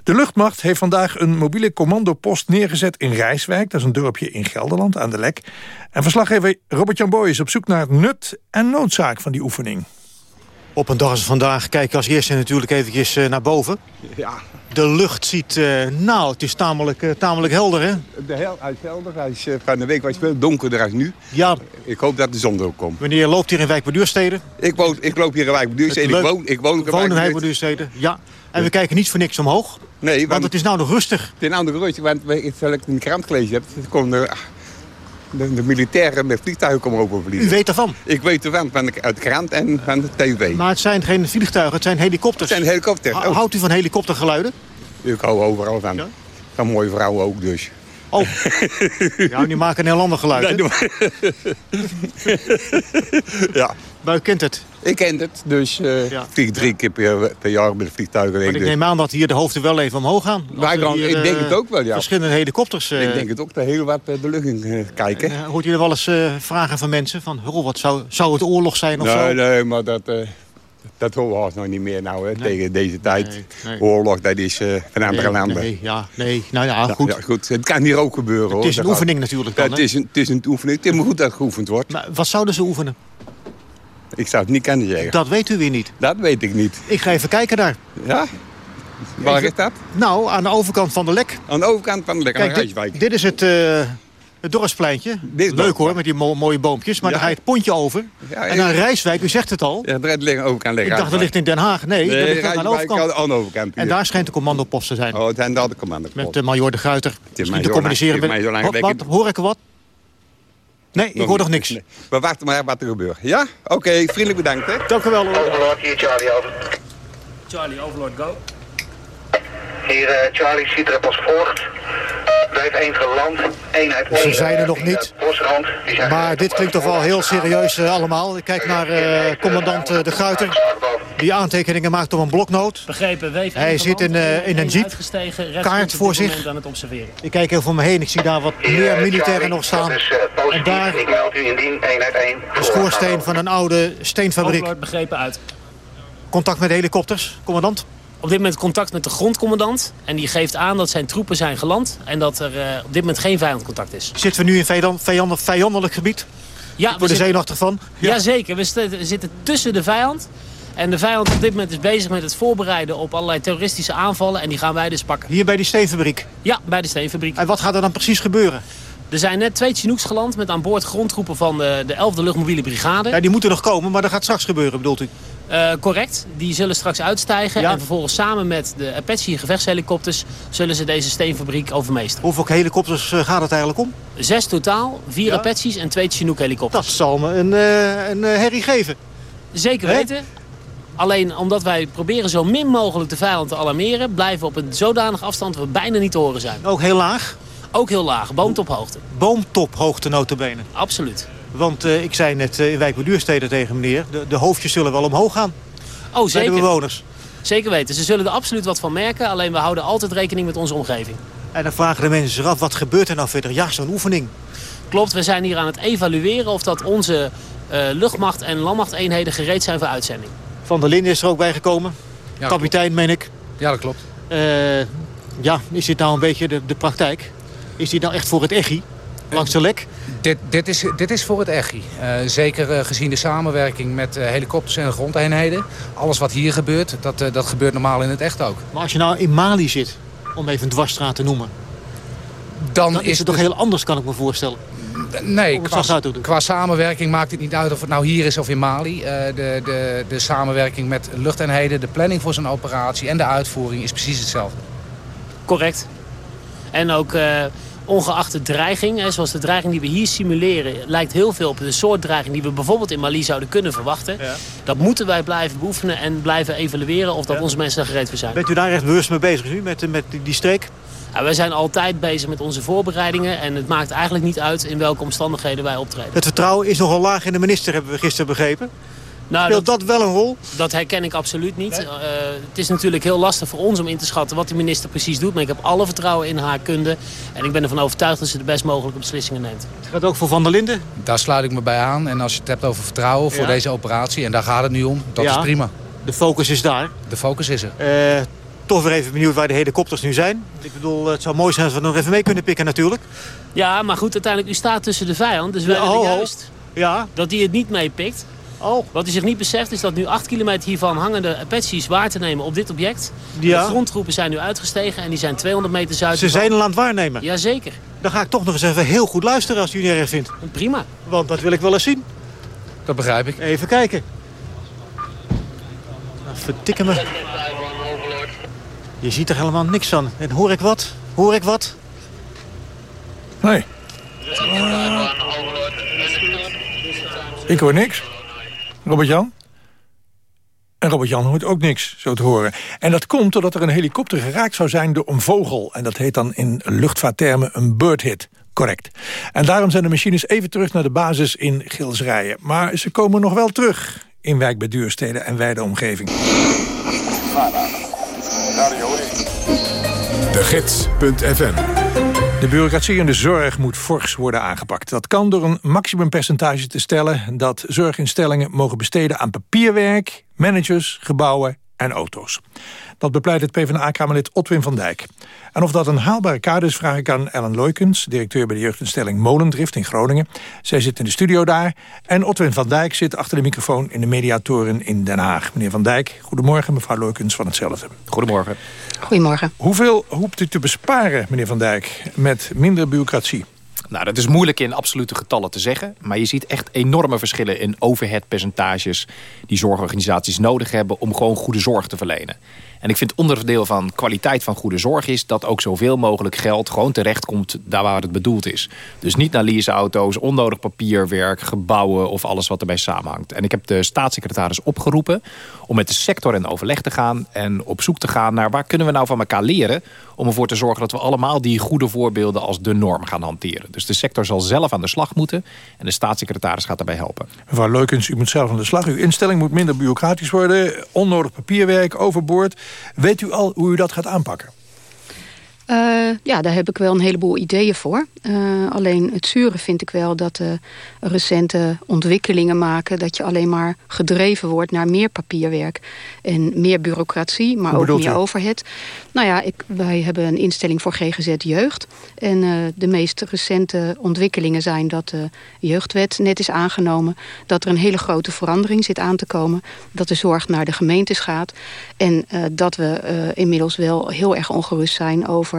De luchtmacht heeft vandaag een mobiele commandopost neergezet in Rijswijk. Dat is een dorpje in Gelderland aan de Lek. En verslaggever Robert-Jan Boy is op zoek naar het nut en noodzaak van die oefening. Op een dag als vandaag kijk ik als eerste natuurlijk eventjes eh, naar boven. Ja, De lucht ziet, nou, het is tamelijk, eh, tamelijk helder, hè? de hel, hij is helder. Hij is, van de week was het veel donkerder als nu. Ja. Ik hoop dat de zon erop komt. Wanneer loopt hier in Wijk bij Duurstede? Ik, woon, ik loop hier in Wijk bij Duurstede. Ik woon, ik woon ook in Wijk wij bij Duurstede, ja. En we kijken niet voor niks omhoog. Nee, want, Want het is nou nog rustig. Het is nou nog rustig, want we- ik ik de krant gelezen heb. er komen de, de, militairen met vliegtuigen komen overvliegen. U weet ervan? Ik weet ervan, van de, uit de krant en van de tv. Maar het zijn geen vliegtuigen, het zijn helikopters. Het zijn helikopters. Houdt u van helikoptergeluiden? Ik hou overal van. Van mooie vrouwen ook dus. Oh, ja, die maken een heel ander geluid? *laughs* Nee, *laughs* ja. Maar u kent het. Ik ken het, dus eh ik vlieg drie keer per, per jaar met de vliegtuigen. Maar ik dus- neem aan dat hier de hoofden wel even omhoog gaan. Wij gaan, hier, ik denk eh, het ook wel, ja. Verschillende helikopters. eh, Ik denk het ook, dat heel wat eh, de lucht in eh, kijken. eh, hoort u er wel eens eh, vragen van mensen? Van, "Goh, wat zou, zou het oorlog zijn of nee, zo? nee, maar dat, eh, dat horen we nog niet meer nou, hè, tegen deze tijd. nee. Oorlog, dat is eh, van andere Nee, landen. Nee, ja, nee. Nou ja, goed. ja, goed. Het kan hier ook gebeuren, hoor. Het is een Dat gaat- oefening natuurlijk dan, Ja, het, is een, het is een oefening. Het is maar goed dat het geoefend wordt. Maar wat zouden ze oefenen? Ik zou het niet kunnen zeggen. Dat weet u weer niet. Dat weet ik niet. Ik ga even kijken daar. Ja? Waar is dat? Nou, aan de overkant van de lek. Aan de overkant van de lek, aan Kijk, dit, Rijswijk. dit is het, eh het dorpspleintje. Leuk hoor, met die mo- mooie boompjes. Maar Ja. dan ga je het pontje over. Ja, en dan Rijswijk, u zegt het al. Ja, er liggen overkant liggen. Ik dacht, dat ligt in Den Haag. Nee, dat ligt aan de overkant. Aan de overkant. En daar schijnt de commandopost te zijn. Oh, het zijn daar de commando. Met de major de mij Misschien te communiceren met... Wat, wat? Hoor ik wat? Nee, ik hoor nog niks. Nee. We wachten maar wat er gebeurt. Ja? Oké, vriendelijk bedankt. Hè? Dank u wel. Overlord, hier Charlie, over. Charlie, Overlord, go. Hier eh, Charlie, Citrap als volgt. Blijf één geland, eenheid Ze zijn er nog niet. Maar dit klinkt toch wel heel serieus eh, allemaal. Ik kijk naar eh, commandant eh, De Guiter. Die aantekeningen maakt op een bloknoot. Begrepen, weef Hij zit in, eh, in een jeep. Kaart voor zich. aan het observeren. Ik kijk even om me heen. Ik zie daar wat meer militairen nog staan. Eh, En daar ik meld u indien, eenheid 1. de schoorsteen van een oude steenfabriek. Overlord begrepen uit. Contact met helikopters, commandant? Op dit moment contact met de grondcommandant. En die geeft aan dat zijn troepen zijn geland. En dat er eh, op dit moment geen vijandcontact is. Zitten we nu in vijand, vijand, vijandelijk gebied? Ja, zitten- zenuwachtig van. Jazeker, we we zitten tussen de vijand En de vijand op dit moment is bezig met het voorbereiden op allerlei terroristische aanvallen. En die gaan wij dus pakken. Hier bij die steenfabriek? Ja, bij de steenfabriek. En wat gaat er dan precies gebeuren? Er zijn net twee Chinooks geland met aan boord grondgroepen van de, de 11e luchtmobiele brigade. Ja, die moeten nog komen, maar dat gaat straks gebeuren, bedoelt u? Uh, correct. Die zullen straks uitstijgen. En vervolgens samen met de Apache gevechtshelikopters... zullen ze deze steenfabriek overmeesteren. Hoeveel helikopters uh, gaat het eigenlijk om? Zes totaal. Vier ja? Apaches en twee Chinook helikopters. Dat zal me een, uh, een herrie geven. Zeker weten. Alleen omdat wij proberen zo min mogelijk de vijand te alarmeren... blijven we op een zodanig afstand dat we bijna niet te horen zijn. Ook heel laag? Ook heel laag. Boomtophoogte. Boomtophoogte notabene? Absoluut. Want uh, ik zei net uh, in Wijk Duurstede tegen meneer... De, de, hoofdjes zullen wel omhoog gaan. Oh, zeker. Bij de bewoners. Zeker weten. Ze zullen er absoluut wat van merken. Alleen we houden altijd rekening met onze omgeving. En dan vragen de mensen zich af, wat gebeurt er nou verder? Ja, zo'n oefening. Klopt, we zijn hier aan het evalueren... of dat onze uh, luchtmacht- en landmachteenheden gereed zijn voor uitzending. Van der Linden is er ook bijgekomen. Ja, Kapitein, meen ik. Ja, dat klopt. ja, is dit nou een beetje de, de praktijk? Is die nou echt voor het EGI? Langs de lek? Dit, dit, is, dit is voor het EGI. Uh, zeker uh, gezien de samenwerking met uh, helikopters en grondeenheden. Alles wat hier gebeurt, dat, dat gebeurt normaal in het echt ook. Maar als je nou in Mali zit, om even een dwarsstraat te noemen... Dan, dan is, is het toch heel anders, kan ik me voorstellen? Nee, qua, qua, samenwerking maakt het niet uit of het nou hier is of in Mali. de, de, de samenwerking met luchteenheden, de planning voor zo'n operatie en de uitvoering is precies hetzelfde. Correct. En ook uh, ongeacht de dreiging, hè, zoals de dreiging die we hier simuleren... lijkt heel veel op de soort dreiging die we bijvoorbeeld in Mali zouden kunnen verwachten. Ja. Dat moeten wij blijven beoefenen en blijven evalueren of dat ja. onze mensen er gereed voor zijn. Bent u daar echt bewust mee bezig nu, met, met die, die streek? Ja, wij zijn altijd bezig met onze voorbereidingen. En het maakt eigenlijk niet uit in welke omstandigheden wij optreden. Het vertrouwen is nogal laag in de minister, hebben we gisteren begrepen. Nou, Speelt dat, dat, wel een rol? Dat herken ik absoluut niet. Nee? Uh, het is natuurlijk heel lastig voor ons om in te schatten wat de minister precies doet. Maar ik heb alle vertrouwen in haar kunde. En ik ben ervan overtuigd dat ze de best mogelijke beslissingen neemt. Het gaat ook voor Van der Linden? Daar sluit ik me bij aan. En als je het hebt over vertrouwen voor ja. deze operatie... en daar gaat het nu om, dat ja. is prima. De focus is daar? De focus is er. Uh, toch weer even benieuwd waar de helikopters nu zijn. Ik bedoel, het zou mooi zijn als we nog even mee kunnen pikken natuurlijk. Ja, maar goed, uiteindelijk, u staat tussen de vijand. Dus we ja, oh, juist ja. dat hij het niet meepikt. Oh. Wat u zich niet beseft is dat nu 8 kilometer hiervan hangende Apaches waar te nemen op dit object. Ja. De grondtroepen zijn nu uitgestegen en die zijn 200 meter zuid. Ze zijn al aan het waarnemen? Jazeker. Dan ga ik toch nog eens even heel goed luisteren als u het erg vindt. Prima. Want dat wil ik wel eens zien. Dat begrijp ik. Even kijken. Nou, verdikken me. Je ziet er helemaal niks van. En hoor ik wat? Hoor ik wat? Nee. Uh, ik hoor niks. Robert-Jan? En Robert-Jan hoort ook niks, zo te horen. En dat komt doordat er een helikopter geraakt zou zijn door een vogel. En dat heet dan in luchtvaarttermen een bird hit. Correct. En daarom zijn de machines even terug naar de basis in Gilsrijen. Maar ze komen nog wel terug in wijk bij Duurstede en wijde omgeving. De Gids.fm de bureaucratie in de zorg moet fors worden aangepakt. Dat kan door een maximumpercentage te stellen... dat zorginstellingen mogen besteden aan papierwerk, managers, gebouwen en auto's. Dat bepleit het PvdA-kamerlid Otwin van Dijk. En of dat een haalbare kader is, vraag ik aan Ellen Loykens... directeur bij de jeugdinstelling Molendrift in Groningen. Zij zit in de studio daar. En Otwin van Dijk zit achter de microfoon in de mediatoren in Den Haag. Meneer van Dijk, goedemorgen. Mevrouw Loykens van hetzelfde. Goedemorgen. Goedemorgen. Hoeveel hoopt u te besparen, meneer van Dijk, met minder bureaucratie? Nou, dat is moeilijk in absolute getallen te zeggen. Maar je ziet echt enorme verschillen in overheadpercentages... die zorgorganisaties nodig hebben om gewoon goede zorg te verlenen. En ik vind onderdeel van kwaliteit van goede zorg is... dat ook zoveel mogelijk geld gewoon terechtkomt daar waar het bedoeld is. Dus niet naar leaseauto's, onnodig papierwerk, gebouwen... of alles wat erbij samenhangt. En ik heb de staatssecretaris opgeroepen om met de sector in overleg te gaan... en op zoek te gaan naar waar kunnen we nou van elkaar leren... om ervoor te zorgen dat we allemaal die goede voorbeelden als de norm gaan hanteren. Dus de sector zal zelf aan de slag moeten en de staatssecretaris gaat daarbij helpen. Mevrouw Leukens, u moet zelf aan de slag. Uw instelling moet minder bureaucratisch worden, onnodig papierwerk, overboord. Weet u al hoe u dat gaat aanpakken? Uh, ja, daar heb ik wel een heleboel ideeën voor. Uh, alleen het zure vind ik wel dat de recente ontwikkelingen maken... dat je alleen maar gedreven wordt naar meer papierwerk en meer bureaucratie... maar ook meer overhead. Nou ja, ik, wij hebben een instelling voor GGZ Jeugd. En uh, de meest recente ontwikkelingen zijn dat de jeugdwet net is aangenomen... dat er een hele grote verandering zit aan te komen... dat de zorg naar de gemeentes gaat... en dat we inmiddels wel heel erg ongerust zijn over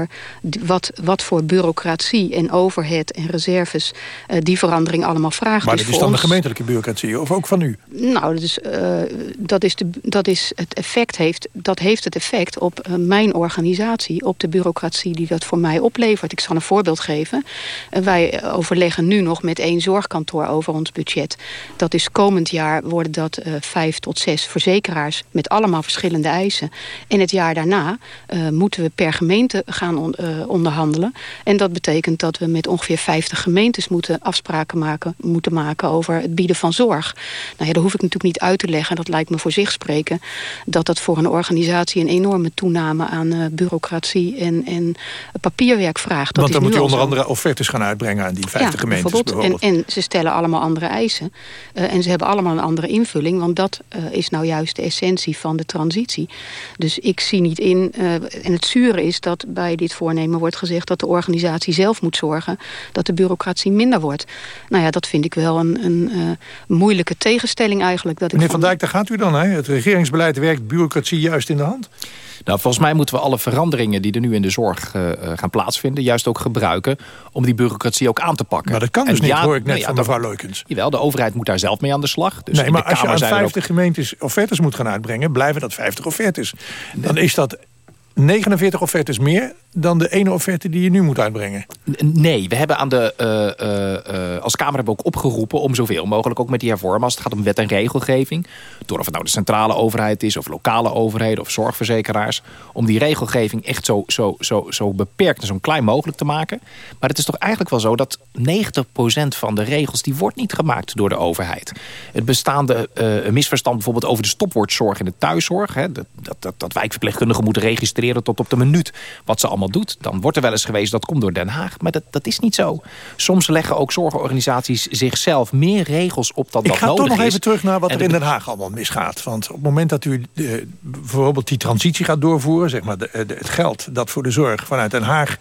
wat, wat voor bureaucratie en overhead en reserves uh, die verandering allemaal vragen. Maar dus dat is dan de gemeentelijke bureaucratie of ook van u? Nou, dat is, uh, dat is, de, dat is het effect heeft, dat heeft het effect op uh, mijn organisatie, op de bureaucratie die dat voor mij oplevert. Ik zal een voorbeeld geven. wij overleggen nu nog met één zorgkantoor over ons budget. Dat is komend jaar worden dat vijf tot zes verzekeraars met allemaal verschillende eisen. En het jaar daarna moeten we per gemeente gaan gaan uh, onderhandelen. En dat betekent dat we met ongeveer 50 gemeentes moeten afspraken maken, moeten maken over het bieden van zorg. Nou ja, daar hoef ik natuurlijk niet uit te leggen. Dat lijkt me voor zich spreken. Dat dat voor een organisatie een enorme toename aan uh, bureaucratie en, en papierwerk vraagt. Dat Want dan moet je onder andere offertes gaan uitbrengen aan die 50 gemeentes bijvoorbeeld. bijvoorbeeld. En, en, ze stellen allemaal andere eisen. Uh, en ze hebben allemaal een andere invulling. Want dat is nou juist de essentie van de transitie. Dus ik zie niet in... en het zure is dat bij dit voornemen wordt gezegd... dat de organisatie zelf moet zorgen dat de bureaucratie minder wordt. Nou ja, dat vind ik wel een, een uh, moeilijke tegenstelling eigenlijk. Dat Meneer Van Dijk, daar gaat u dan. Hè? Het regeringsbeleid werkt bureaucratie juist in de hand? Nou, volgens mij moeten we alle veranderingen die er nu in de zorg uh, gaan plaatsvinden... juist ook gebruiken om die bureaucratie ook aan te pakken. Maar dat kan dus en niet, ja, hoor ik net nou ja, van mevrouw Leukens. Jawel, de overheid moet daar zelf mee aan de slag. Dus nee, maar als je aan 50 ook... gemeentes offertes moet gaan uitbrengen... blijven dat 50 offertes. Dan is dat 49 offertes meer dan de ene offerte die je nu moet uitbrengen? Nee, we hebben aan de, uh, uh, als Kamer hebben ook opgeroepen... om zoveel mogelijk ook met die hervormen... als het gaat om wet en regelgeving... door of het nou de centrale overheid is... of lokale overheden of zorgverzekeraars... om die regelgeving echt zo, zo, zo, zo beperkt en zo klein mogelijk te maken. Maar het is toch eigenlijk wel zo dat 90% van de regels... die wordt niet gemaakt door de overheid. Het bestaande misverstand bijvoorbeeld over de stopwoordzorg in de thuiszorg... Hè, dat, dat, dat wijkverpleegkundigen moeten registreren tot op de minuut... wat ze allemaal doet. Dan wordt er wel eens geweest dat komt door Den Haag. Maar dat, dat is niet zo. Soms leggen ook zorgorganisaties zichzelf meer regels op Ik dat nodig is. Ik ga toch nog even terug naar wat er in Den Haag allemaal misgaat. Want op het moment dat u uh, bijvoorbeeld die transitie gaat doorvoeren... zeg maar de, de, het geld dat voor de zorg vanuit Den Haag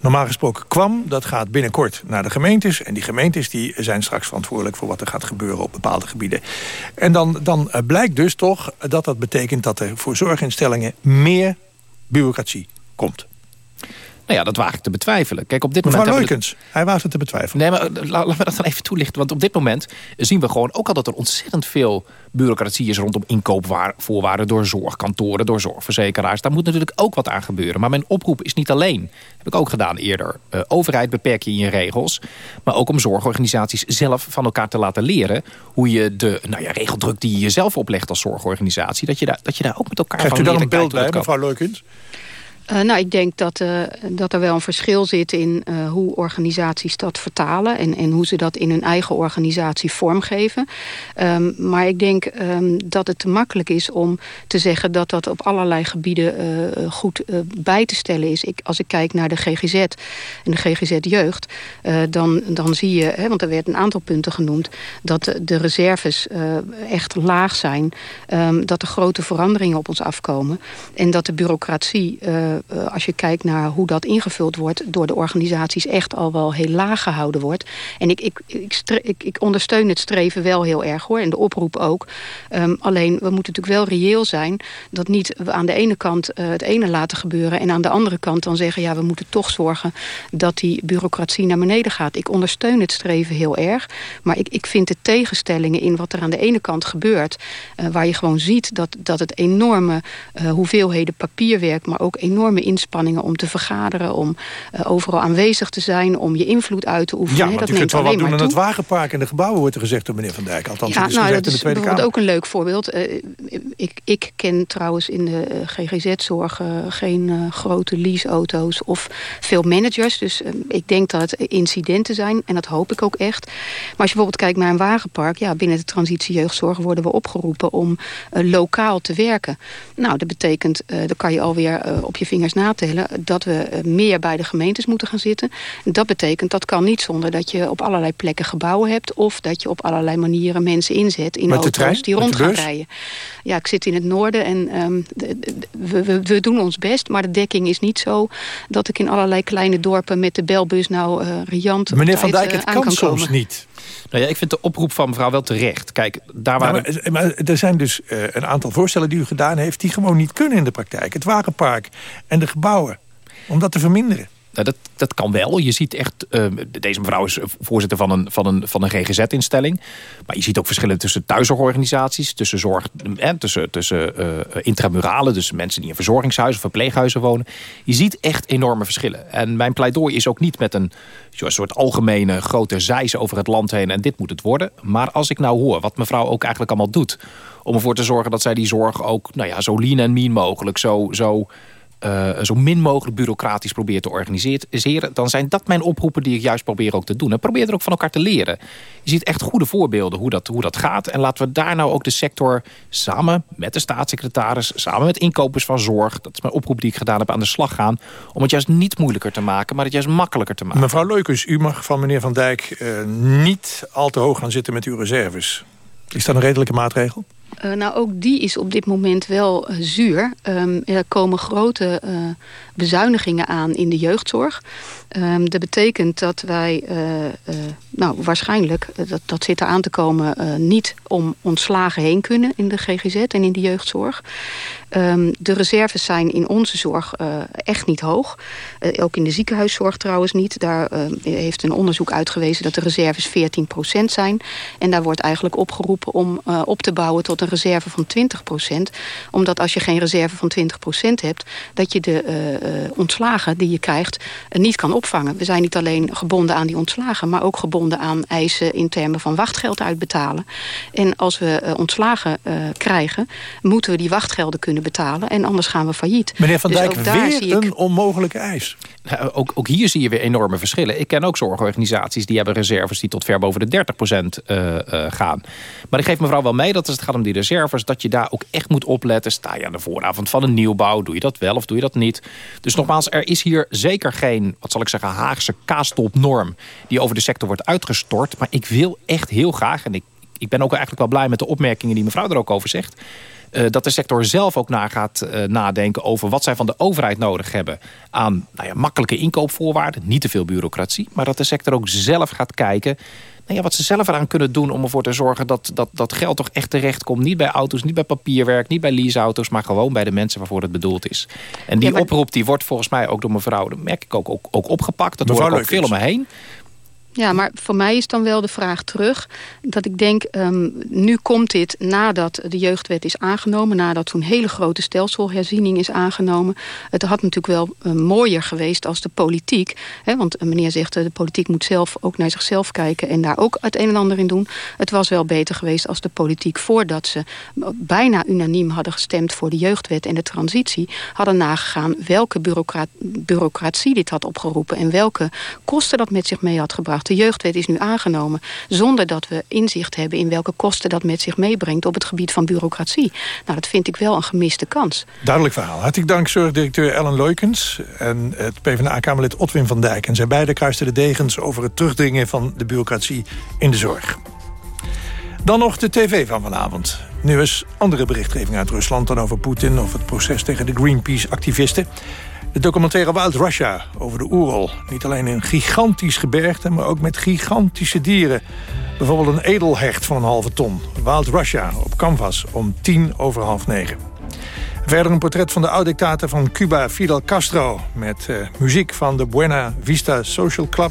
normaal gesproken kwam. Dat gaat binnenkort naar de gemeentes. En die gemeentes die zijn straks verantwoordelijk voor wat er gaat gebeuren op bepaalde gebieden. En dan, dan blijkt dus toch dat dat betekent dat er voor zorginstellingen meer bureaucratie komt. Nou ja, dat waag ik te betwijfelen. Kijk, op dit Mevrouw moment Leukens, hij waagt het te betwijfelen. Nee, maar laten we dat dan even toelichten. Want op dit moment zien we gewoon ook al dat er ontzettend veel bureaucratie is rondom inkoopvoorwaarden door zorgkantoren, door zorgverzekeraars. Daar moet natuurlijk ook wat aan gebeuren. Maar mijn oproep is niet alleen, heb ik ook gedaan eerder. Uh, overheid beperk je in je regels. Maar ook om zorgorganisaties zelf van elkaar te laten leren hoe je de nou ja, regeldruk die je jezelf oplegt als zorgorganisatie, dat je daar, dat je daar ook met elkaar Krijgt van u daar een beeld bij, mevrouw Leukens? Uh, nou, ik denk dat, uh, dat er wel een verschil zit in uh, hoe organisaties dat vertalen... En, en hoe ze dat in hun eigen organisatie vormgeven. Um, maar ik denk um, dat het te makkelijk is om te zeggen... dat dat op allerlei gebieden goed bij te stellen is. Ik, als ik kijk naar de GGZ en de GGZ-jeugd... dan, dan zie je, hè, want er werd een aantal punten genoemd... dat de reserves echt laag zijn. Um, dat er grote veranderingen op ons afkomen. En dat de bureaucratie... Uh, als je kijkt naar hoe dat ingevuld wordt... door de organisaties echt al wel heel laag gehouden wordt. En ik, ik, ik, ik, ondersteun het streven wel heel erg hoor. En de oproep ook. Um, alleen we moeten natuurlijk wel reëel zijn... dat niet we aan de ene kant uh, het ene laten gebeuren... en aan de andere kant dan zeggen... ja, we moeten toch zorgen dat die bureaucratie naar beneden gaat. Ik ondersteun het streven heel erg. Maar ik, ik vind de tegenstellingen in wat er aan de ene kant gebeurt... Uh, waar je gewoon ziet dat, dat het enorme hoeveelheden papierwerk... maar ook enorm enorme inspanningen om te vergaderen... om uh, overal aanwezig te zijn, om je invloed uit te oefenen. Ja, want dat u kunt wel wat doen aan het wagenpark en de gebouwen... wordt er gezegd door meneer Van Dijk. Althans, ja, is nou, dat in de is Kamer. ook een leuk voorbeeld. Uh, ik, ik ken trouwens in de uh, GGZ-zorg geen grote leaseauto's of veel managers. Dus ik denk dat het incidenten zijn en dat hoop ik ook echt. Maar als je bijvoorbeeld kijkt naar een wagenpark... ja, binnen de transitie jeugdzorg worden we opgeroepen om lokaal te werken. Nou, dat betekent, dan kan je alweer op je vinger vingers natellen... dat we eh, meer bij de gemeentes moeten gaan zitten. Dat betekent, dat kan niet zonder dat je op allerlei plekken gebouwen hebt... of dat je op allerlei manieren mensen inzet in Met auto's die rond gaan rijden. Ja, ik zit in het noorden en ehm, de- de- we, we, we doen ons best... maar de dekking is niet zo dat ik in allerlei kleine dorpen... met de belbus nou eh riant Meneer Van Dijk, eh, het aan kan soms komen. niet. Nou ja, ik vind de oproep van mevrouw wel terecht. Kijk, daar Ja, waren... maar, maar er zijn dus eh, een aantal voorstellen die u gedaan heeft... die gewoon niet kunnen in de praktijk. Het wagenpark en de gebouwen. Om dat te verminderen. Nou, dat, dat kan wel. Je ziet echt, eh, deze mevrouw is voorzitter van een, van een, van een GGZ-instelling. Maar je ziet ook verschillen tussen thuiszorgorganisaties, tussen zorg en tussen, tussen eh, intramuralen, dus mensen die in verzorgingshuizen of verpleeghuizen wonen. Je ziet echt enorme verschillen. En mijn pleidooi is ook niet met een soort algemene grote zeis over het land heen en dit moet het worden. Maar als ik nou hoor wat mevrouw ook eigenlijk allemaal doet om ervoor te zorgen dat zij die zorg ook nou ja, zo lean en mean mogelijk, zo, zo eh, zo min mogelijk bureaucratisch probeert te organiseren... dan zijn dat mijn oproepen die ik juist probeer ook te doen. En probeer er ook van elkaar te leren. Je ziet echt goede voorbeelden hoe dat, hoe dat gaat. En laten we daar nou ook de sector samen met de staatssecretaris... samen met inkopers van zorg... dat is mijn oproep die ik gedaan heb aan de slag gaan... om het juist niet moeilijker te maken, maar het juist makkelijker te maken. Mevrouw Leukens, u mag van meneer Van Dijk eh, niet al te hoog gaan zitten met uw reserves. Is dat een redelijke maatregel? Eh, nou, ook die is op dit moment wel eh, zuur. Ehm, er komen grote eh, bezuinigingen aan in de jeugdzorg. Ehm, dat betekent dat wij, eh, eh, nou waarschijnlijk, eh, dat, dat zit er aan te komen... eh, niet om ontslagen heen kunnen in de GGZ en in de jeugdzorg. Ehm, de reserves zijn in onze zorg echt niet hoog. Ook in de ziekenhuiszorg trouwens niet. Daar heeft een onderzoek uitgewezen dat de reserves 14% zijn. En daar wordt eigenlijk opgeroepen om op te bouwen tot een reserve van 20%. Omdat als je geen reserve van 20% hebt... dat je de ontslagen die je krijgt niet kan opvangen. We zijn niet alleen gebonden aan die ontslagen... maar ook gebonden aan eisen in termen van wachtgeld uitbetalen. En als we eh, ontslagen eh, krijgen... moeten we die wachtgelden kunnen betalen. En anders gaan we failliet. Meneer Van Dus Dijk, weer ik een onmogelijke eis. Nou, ook, ook hier zie je weer enorme verschillen. Ik ken ook zorgorganisaties die hebben reserves die tot ver boven de 30% eh, eh, gaan. Maar ik geef mevrouw wel mee dat als het gaat om die reserves... dat je daar ook echt moet opletten. Sta je aan de vooravond van een nieuwbouw? Doe je dat wel of doe je dat niet? Dus nogmaals, er is hier zeker geen, wat zal ik zeggen... Haagse kaastopnorm die over de sector wordt uitgestort. Maar ik wil echt heel graag, en ik, ik ben ook eigenlijk wel blij met de opmerkingen... die mevrouw er ook over zegt... eh, dat de sector zelf ook na gaat eh, nadenken over wat zij van de overheid nodig hebben aan nou ja, makkelijke inkoopvoorwaarden, niet te veel bureaucratie, maar dat de sector ook zelf gaat kijken nou ja, wat ze zelf eraan kunnen doen om ervoor te zorgen dat, dat dat geld toch echt terecht komt. Niet bij auto's, niet bij papierwerk, niet bij leaseauto's, maar gewoon bij de mensen waarvoor het bedoeld is. En die Ja, maar- oproep die wordt volgens mij ook door mevrouw, dat merk ik ook, ook, ook opgepakt. Dat hoor ik ook veel om me heen. Ja, maar voor mij is dan wel de vraag terug... dat ik denk, ehm, nu komt dit nadat de jeugdwet is aangenomen... nadat zo'n hele grote stelselherziening is aangenomen. Het had natuurlijk wel eh, mooier geweest als de politiek... Hè, want eh, meneer zegt, eh, de politiek moet zelf ook naar zichzelf kijken... en daar ook het een en ander in doen. Het was wel beter geweest als de politiek... voordat ze bijna unaniem hadden gestemd voor de jeugdwet en de transitie... hadden nagegaan welke bureaucra- bureaucratie dit had opgeroepen... en welke kosten dat met zich mee had gebracht. De jeugdwet is nu aangenomen zonder dat we inzicht hebben... in welke kosten dat met zich meebrengt op het gebied van bureaucratie. Nou, dat vind ik wel een gemiste kans. Duidelijk verhaal. Hartelijk dank zorgdirecteur Ellen Leukens... en het PvdA-kamerlid Otwin van Dijk. En zij beiden kruisten de degens over het terugdringen van de bureaucratie in de zorg. Dan nog de tv van vanavond. Nu is andere berichtgeving uit Rusland dan over Poetin... of het proces tegen de Greenpeace-activisten. De documentaire Wild Russia over de Oerol. Niet alleen een gigantisch gebergte, maar ook met gigantische dieren. Bijvoorbeeld een edelhecht van een halve ton. Wild Russia op canvas om tien over half negen. Verder een portret van de oud-dictator van Cuba, Fidel Castro... met eh, muziek van de Buena Vista Social Club...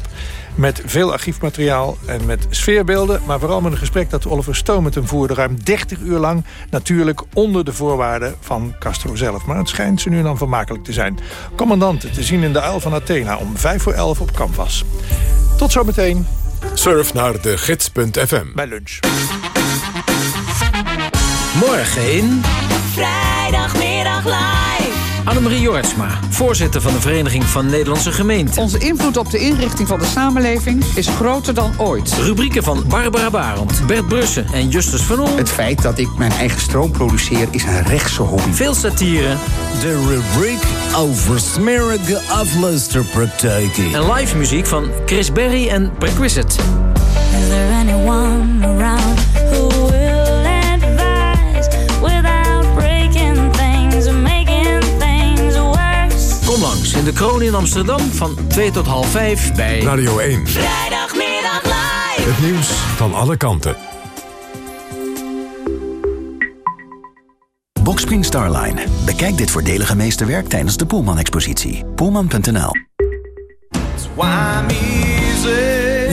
met veel archiefmateriaal en met sfeerbeelden... maar vooral met een gesprek dat Oliver Stone met hem voerde... ruim 30 uur lang, natuurlijk onder de voorwaarden van Castro zelf. Maar het schijnt ze nu en dan vermakelijk te zijn. Commandanten te zien in de uil van Athena om 5 voor 11 op Canvas. Tot zometeen. Surf naar de gids.fm. Bij lunch. Morgen in... Vrijdagmiddag live. Annemarie Jortsma, voorzitter van de Vereniging van Nederlandse Gemeenten. Onze invloed op de inrichting van de samenleving is groter dan ooit. Rubrieken van Barbara Barend, Bert Brussen en Justus van Oel. Het feit dat ik mijn eigen stroom produceer is een rechtse hobby. Veel satire. De rubriek over smerige afluisterpraktijken. En live muziek van Chris Berry en Perquisite. Is there anyone around de Kroon in Amsterdam van 2 tot half 5 bij Radio 1. Vrijdagmiddag live. Het nieuws van alle kanten. Boxspring Starline. Bekijk dit voordelige meesterwerk tijdens de Poelman-expositie. Poelman.nl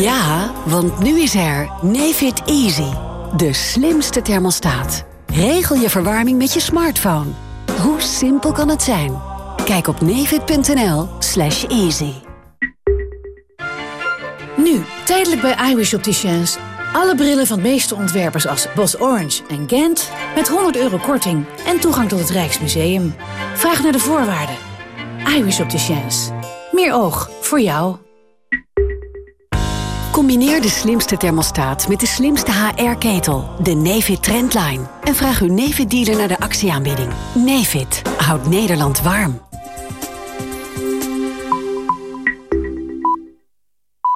Ja, want nu is er Nefit Easy. De slimste thermostaat. Regel je verwarming met je smartphone. Hoe simpel kan het zijn? Kijk op nefit.nl slash easy. Nu, tijdelijk bij iWish Opticians. Alle brillen van de meeste ontwerpers als Bos Orange en Gent... met 100 euro korting en toegang tot het Rijksmuseum. Vraag naar de voorwaarden. iWish Opticians. Meer oog voor jou. Combineer de slimste thermostaat met de slimste HR-ketel, de Nefit Trendline. En vraag uw Nefit-dealer naar de actieaanbieding. Nefit houdt Nederland warm.